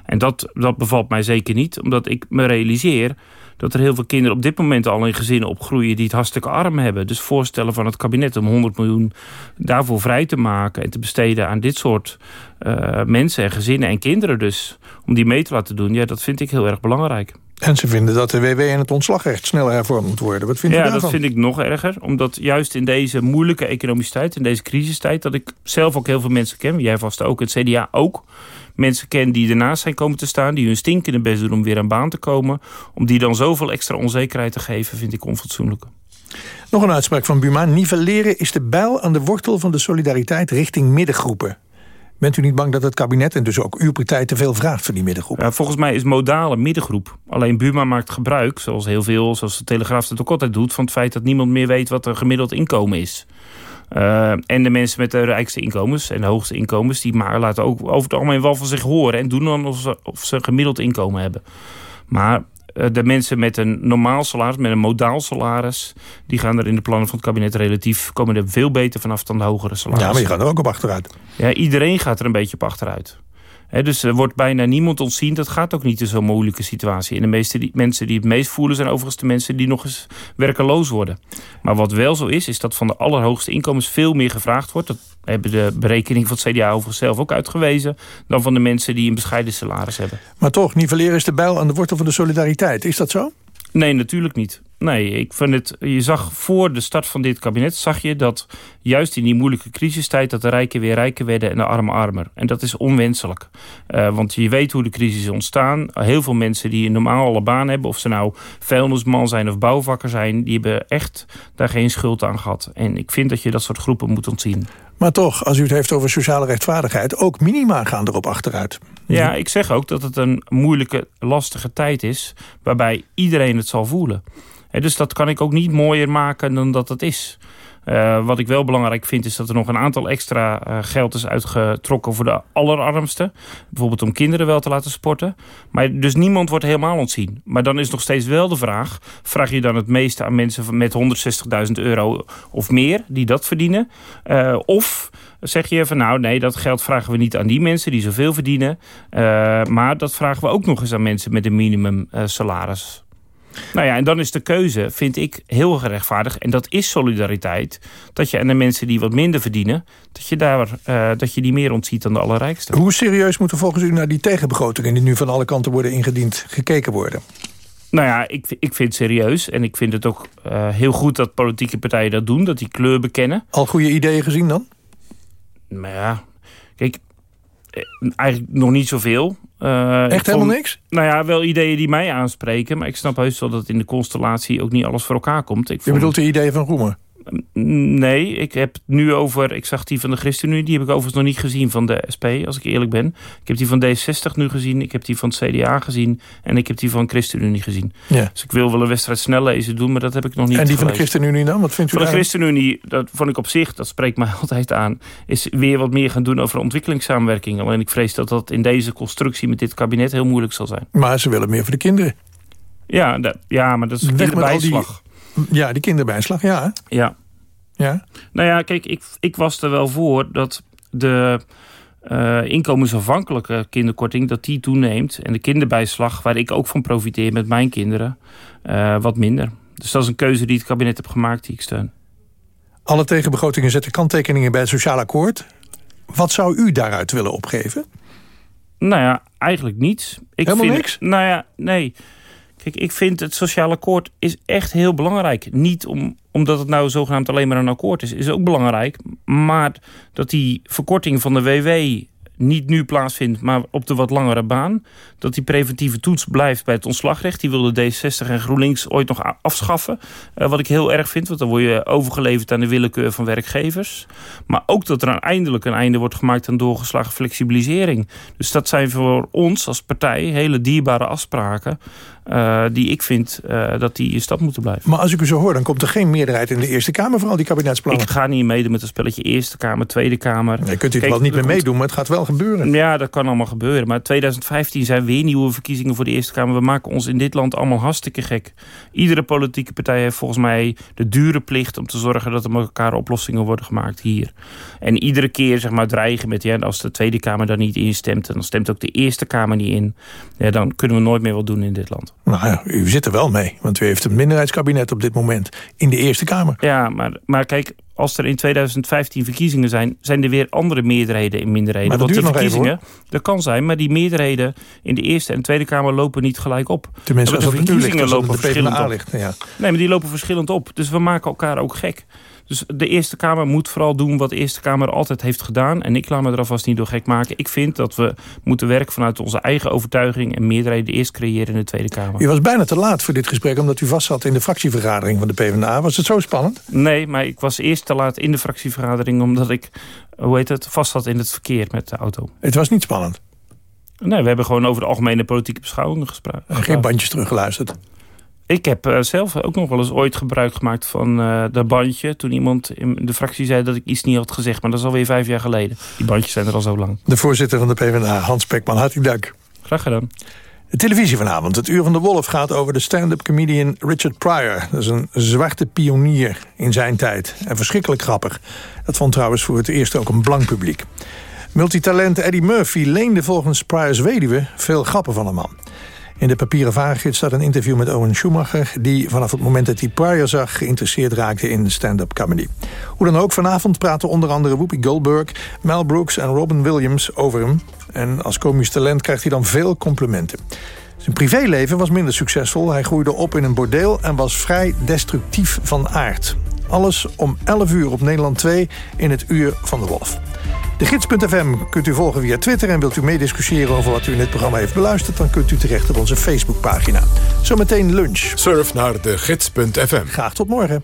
En dat, dat bevalt mij zeker niet, omdat ik me realiseer... dat er heel veel kinderen op dit moment al in gezinnen opgroeien... die het hartstikke arm hebben. Dus voorstellen van het kabinet om 100 miljoen daarvoor vrij te maken... en te besteden aan dit soort eh, mensen en gezinnen en kinderen dus... om die mee te laten doen, ja, dat vind ik heel erg belangrijk. En ze vinden dat de WW en het ontslagrecht sneller hervormd moet worden. Wat vindt u ja, daarvan? dat vind ik nog erger. Omdat juist in deze moeilijke economische tijd, in deze crisistijd... dat ik zelf ook heel veel mensen ken, jij vast ook, het CDA ook... mensen ken die ernaast zijn komen te staan... die hun stinkende best doen om weer aan baan te komen... om die dan zoveel extra onzekerheid te geven, vind ik onfatsoenlijk. Nog een uitspraak van Buma. Nivelleren is de bijl aan de wortel van de solidariteit richting middengroepen. Bent u niet bang dat het kabinet en dus ook uw partij te veel vraagt van die middengroep? Ja, volgens mij is modale middengroep. Alleen Buma maakt gebruik, zoals heel veel, zoals de Telegraaf het ook altijd doet... van het feit dat niemand meer weet wat een gemiddeld inkomen is. Uh, en de mensen met de rijkste inkomens en de hoogste inkomens... die maar laten ook over het algemeen wel van zich horen... en doen dan of ze, ze een gemiddeld inkomen hebben. Maar de mensen met een normaal salaris, met een modaal salaris... die gaan er in de plannen van het kabinet relatief... komen er veel beter vanaf dan de hogere salarissen. Ja, maar je gaat er ook op achteruit. Ja, iedereen gaat er een beetje op achteruit. Dus er wordt bijna niemand ontzien. Dat gaat ook niet in zo'n moeilijke situatie. En de meeste die, mensen die het meest voelen... zijn overigens de mensen die nog eens werkeloos worden. Maar wat wel zo is, is dat van de allerhoogste inkomens... veel meer gevraagd wordt. Dat hebben de berekening van het CDA overigens zelf ook uitgewezen... dan van de mensen die een bescheiden salaris hebben. Maar toch, nivelleren is de bijl aan de wortel van de solidariteit. Is dat zo? Nee, natuurlijk niet. Nee, ik vind het. Je zag voor de start van dit kabinet zag je dat juist in die moeilijke crisistijd dat de rijken weer rijker werden en de armen armer. En dat is onwenselijk. Uh, want je weet hoe de crisis ontstaan. Heel veel mensen die een normaal alle baan hebben, of ze nou vuilnisman zijn of bouwvakker zijn, die hebben echt daar geen schuld aan gehad. En ik vind dat je dat soort groepen moet ontzien. Maar toch, als u het heeft over sociale rechtvaardigheid... ook minima gaan erop achteruit. Ja, ik zeg ook dat het een moeilijke, lastige tijd is... waarbij iedereen het zal voelen. He, dus dat kan ik ook niet mooier maken dan dat het is. Uh, wat ik wel belangrijk vind is dat er nog een aantal extra uh, geld is uitgetrokken voor de allerarmsten. Bijvoorbeeld om kinderen wel te laten sporten. Maar dus niemand wordt helemaal ontzien. Maar dan is nog steeds wel de vraag, vraag je dan het meeste aan mensen met 160.000 euro of meer die dat verdienen? Uh, of zeg je van nou nee, dat geld vragen we niet aan die mensen die zoveel verdienen. maar dat vragen we ook nog eens aan mensen met een minimum salaris. Nou ja, en dan is de keuze, vind ik, heel gerechtvaardig. En dat is solidariteit. Dat je aan de mensen die wat minder verdienen... dat je, daar, uh, dat je die meer ontziet dan de allerrijkste. Hoe serieus moet er volgens u naar die tegenbegrotingen... die nu van alle kanten worden ingediend, gekeken worden? Nou ja, ik, ik vind het serieus. En ik vind het ook uh, heel goed dat politieke partijen dat doen. Dat die kleur bekennen. Al goede ideeën gezien dan? Maar ja, kijk, eh, eigenlijk nog niet zoveel. Uh, Echt helemaal niks? Nou ja, wel ideeën die mij aanspreken. Maar ik snap heus wel dat in de constellatie ook niet alles voor elkaar komt. Ik Je bedoelt de ideeën van Roemer? Nee, ik heb het nu over... Ik zag die van de ChristenUnie, die heb ik overigens nog niet gezien van de SP, als ik eerlijk ben. Ik heb die van D60 nu gezien, ik heb die van het CDA gezien... en ik heb die van ChristenUnie gezien. Ja. Dus ik wil wel een wedstrijd snel lezen doen, maar dat heb ik nog niet En die gelezen. van de ChristenUnie dan? Wat vindt u Van de? ChristenUnie, dat vond ik op zich, dat spreekt mij altijd aan... is weer wat meer gaan doen over ontwikkelingssamenwerking. Alleen ik vrees dat dat in deze constructie met dit kabinet heel moeilijk zal zijn. Maar ze willen meer voor de kinderen. Ja, dat, ja maar dat is al die- kinderbijslag. Ja, die kinderbijslag, ja. Ja. Ja. Nou ja, kijk, ik, ik was er wel voor dat de eh, inkomensafhankelijke kinderkorting... dat die toeneemt. En de kinderbijslag, waar ik ook van profiteer met mijn kinderen... eh, wat minder. Dus dat is een keuze die het kabinet heeft gemaakt die ik steun. Alle tegenbegrotingen zetten kanttekeningen bij het sociaal akkoord. Wat zou u daaruit willen opgeven? Nou ja, eigenlijk niets. Ik Helemaal vind, niks? Nou ja, nee. Ik vind het sociaal akkoord is echt heel belangrijk. Niet om, omdat het nou zogenaamd alleen maar een akkoord is. Is ook belangrijk. Maar dat die verkorting van de WW niet nu plaatsvindt, maar op de wat langere baan. Dat die preventieve toets blijft bij het ontslagrecht. Die wilde D60 en GroenLinks ooit nog afschaffen. Eh, wat ik heel erg vind, want dan word je overgeleverd aan de willekeur van werkgevers. Maar ook dat er een eindelijk een einde wordt gemaakt aan doorgeslagen flexibilisering. Dus dat zijn voor ons als partij hele dierbare afspraken. Eh, die ik vind eh, dat die in stad moeten blijven. Maar als ik u zo hoor, dan komt er geen meerderheid in de Eerste Kamer... voor al die kabinetsplannen. Ik ga niet meedoen met een spelletje Eerste Kamer, Tweede Kamer. Je kunt u Kijk, wel niet er meer komt- meedoen, maar het gaat wel gebeuren. Ja, dat kan allemaal gebeuren. Maar 2015 zijn weer nieuwe verkiezingen voor de Eerste Kamer. We maken ons in dit land allemaal hartstikke gek. Iedere politieke partij heeft volgens mij de dure plicht... om te zorgen dat er met elkaar oplossingen worden gemaakt hier. En iedere keer zeg maar, dreigen met... Ja, als de Tweede Kamer daar niet instemt... dan stemt ook de Eerste Kamer niet in. Ja, dan kunnen we nooit meer wat doen in dit land. Nou ja, u zit er wel mee, want u heeft een minderheidskabinet op dit moment in de Eerste Kamer. Ja, maar, maar kijk, als er in 2015 verkiezingen zijn... zijn er weer andere meerderheden en minderheden. Maar dat Want die even, verkiezingen, dat kan zijn... maar die meerderheden in de Eerste en Tweede Kamer lopen niet gelijk op. Tenminste, als de ligt, verkiezingen lopen de verschillend op. ligt. Ja. Nee, maar die lopen verschillend op. Dus we maken elkaar ook gek. Dus de Eerste Kamer moet vooral doen wat de Eerste Kamer altijd heeft gedaan. En ik laat me er alvast niet door gek maken. Ik vind dat we moeten werken vanuit onze eigen overtuiging... en meerderheden eerst creëren in de Tweede Kamer. U was bijna te laat voor dit gesprek, omdat u vast zat in de fractievergadering van de PvdA. Was het zo spannend? Nee, maar ik was eerst te laat in de fractievergadering... omdat ik, hoe heet het, vast zat in het verkeer met de auto. Het was niet spannend. Nee, we hebben gewoon over de algemene politieke beschouwingen gesproken. En geen bandjes teruggeluisterd. Ik heb eh, zelf ook nog wel eens ooit gebruik gemaakt van eh dat bandje... toen iemand in de fractie zei dat ik iets niet had gezegd. Maar dat is alweer vijf jaar geleden. Die bandjes zijn er al zo lang. De voorzitter van de PvdA, Hans Pekman, hartelijk dank. Graag gedaan. De televisie vanavond. Het Uur van de Wolf gaat over de stand-up comedian Richard Pryor. Dat is een zwarte pionier in zijn tijd. En verschrikkelijk grappig. Dat vond trouwens voor het eerst ook een blank publiek. Multitalent Eddie Murphy leende volgens Pryor's weduwe veel grappen van een man. In de papieren vaargids staat een interview met Owen Schumacher... die vanaf het moment dat hij Pryor zag geïnteresseerd raakte in stand-up comedy. Hoe dan ook, vanavond praten onder andere Whoopi Goldberg... Mel Brooks en Robin Williams over hem. En als komisch talent krijgt hij dan veel complimenten. Zijn privéleven was minder succesvol. Hij groeide op in een bordeel en was vrij destructief van aard. Alles om 11 uur op Nederland 2 in het Uur van de Wolf. De gids.fm kunt u volgen via Twitter... en wilt u meediscussiëren over wat u in dit programma heeft beluisterd... dan kunt u terecht op onze Facebookpagina. Zometeen lunch. Surf naar de gids.fm. Graag tot morgen.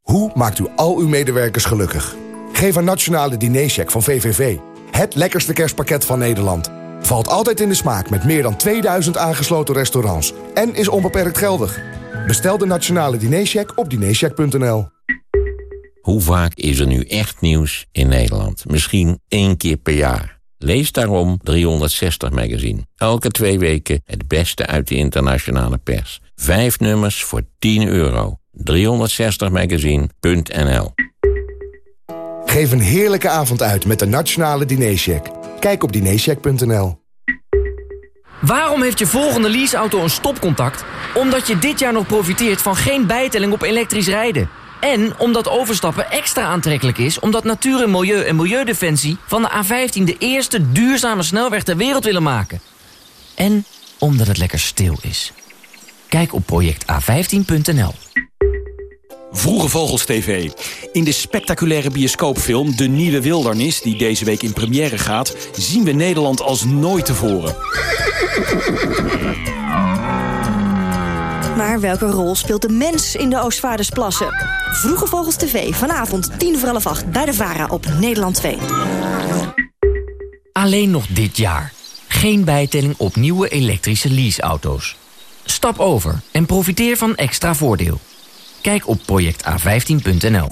Hoe maakt u al uw medewerkers gelukkig? Geef een nationale dinercheck van VVV. Het lekkerste kerstpakket van Nederland. Valt altijd in de smaak met meer dan 2000 aangesloten restaurants. En is onbeperkt geldig. Bestel de nationale dinercheck op dinercheck.nl. Hoe vaak is er nu echt nieuws in Nederland? Misschien één keer per jaar. Lees daarom 360 Magazine. Elke twee weken het beste uit de internationale pers. Vijf nummers voor 10 euro. 360magazine.nl Geef een heerlijke avond uit met de nationale dinercheck. Kijk op dinercheck.nl. Waarom heeft je volgende leaseauto een stopcontact? Omdat je dit jaar nog profiteert van geen bijtelling op elektrisch rijden. En omdat overstappen extra aantrekkelijk is... omdat Natuur en Milieu en Milieudefensie... van de A15 de eerste duurzame snelweg ter wereld willen maken. En omdat het lekker stil is. Kijk op projecta15.nl. Vroege Vogels TV. In de spectaculaire bioscoopfilm De Nieuwe Wildernis... die deze week in première gaat... zien we Nederland als nooit tevoren. Maar welke rol speelt de mens in de Oostvaardersplassen? Vroege Vogels TV, vanavond 10 voor half 8 bij de VARA op Nederland 2. Alleen nog dit jaar. Geen bijtelling op nieuwe elektrische leaseauto's. Stap over en profiteer van extra voordeel. Kijk op projecta15.nl.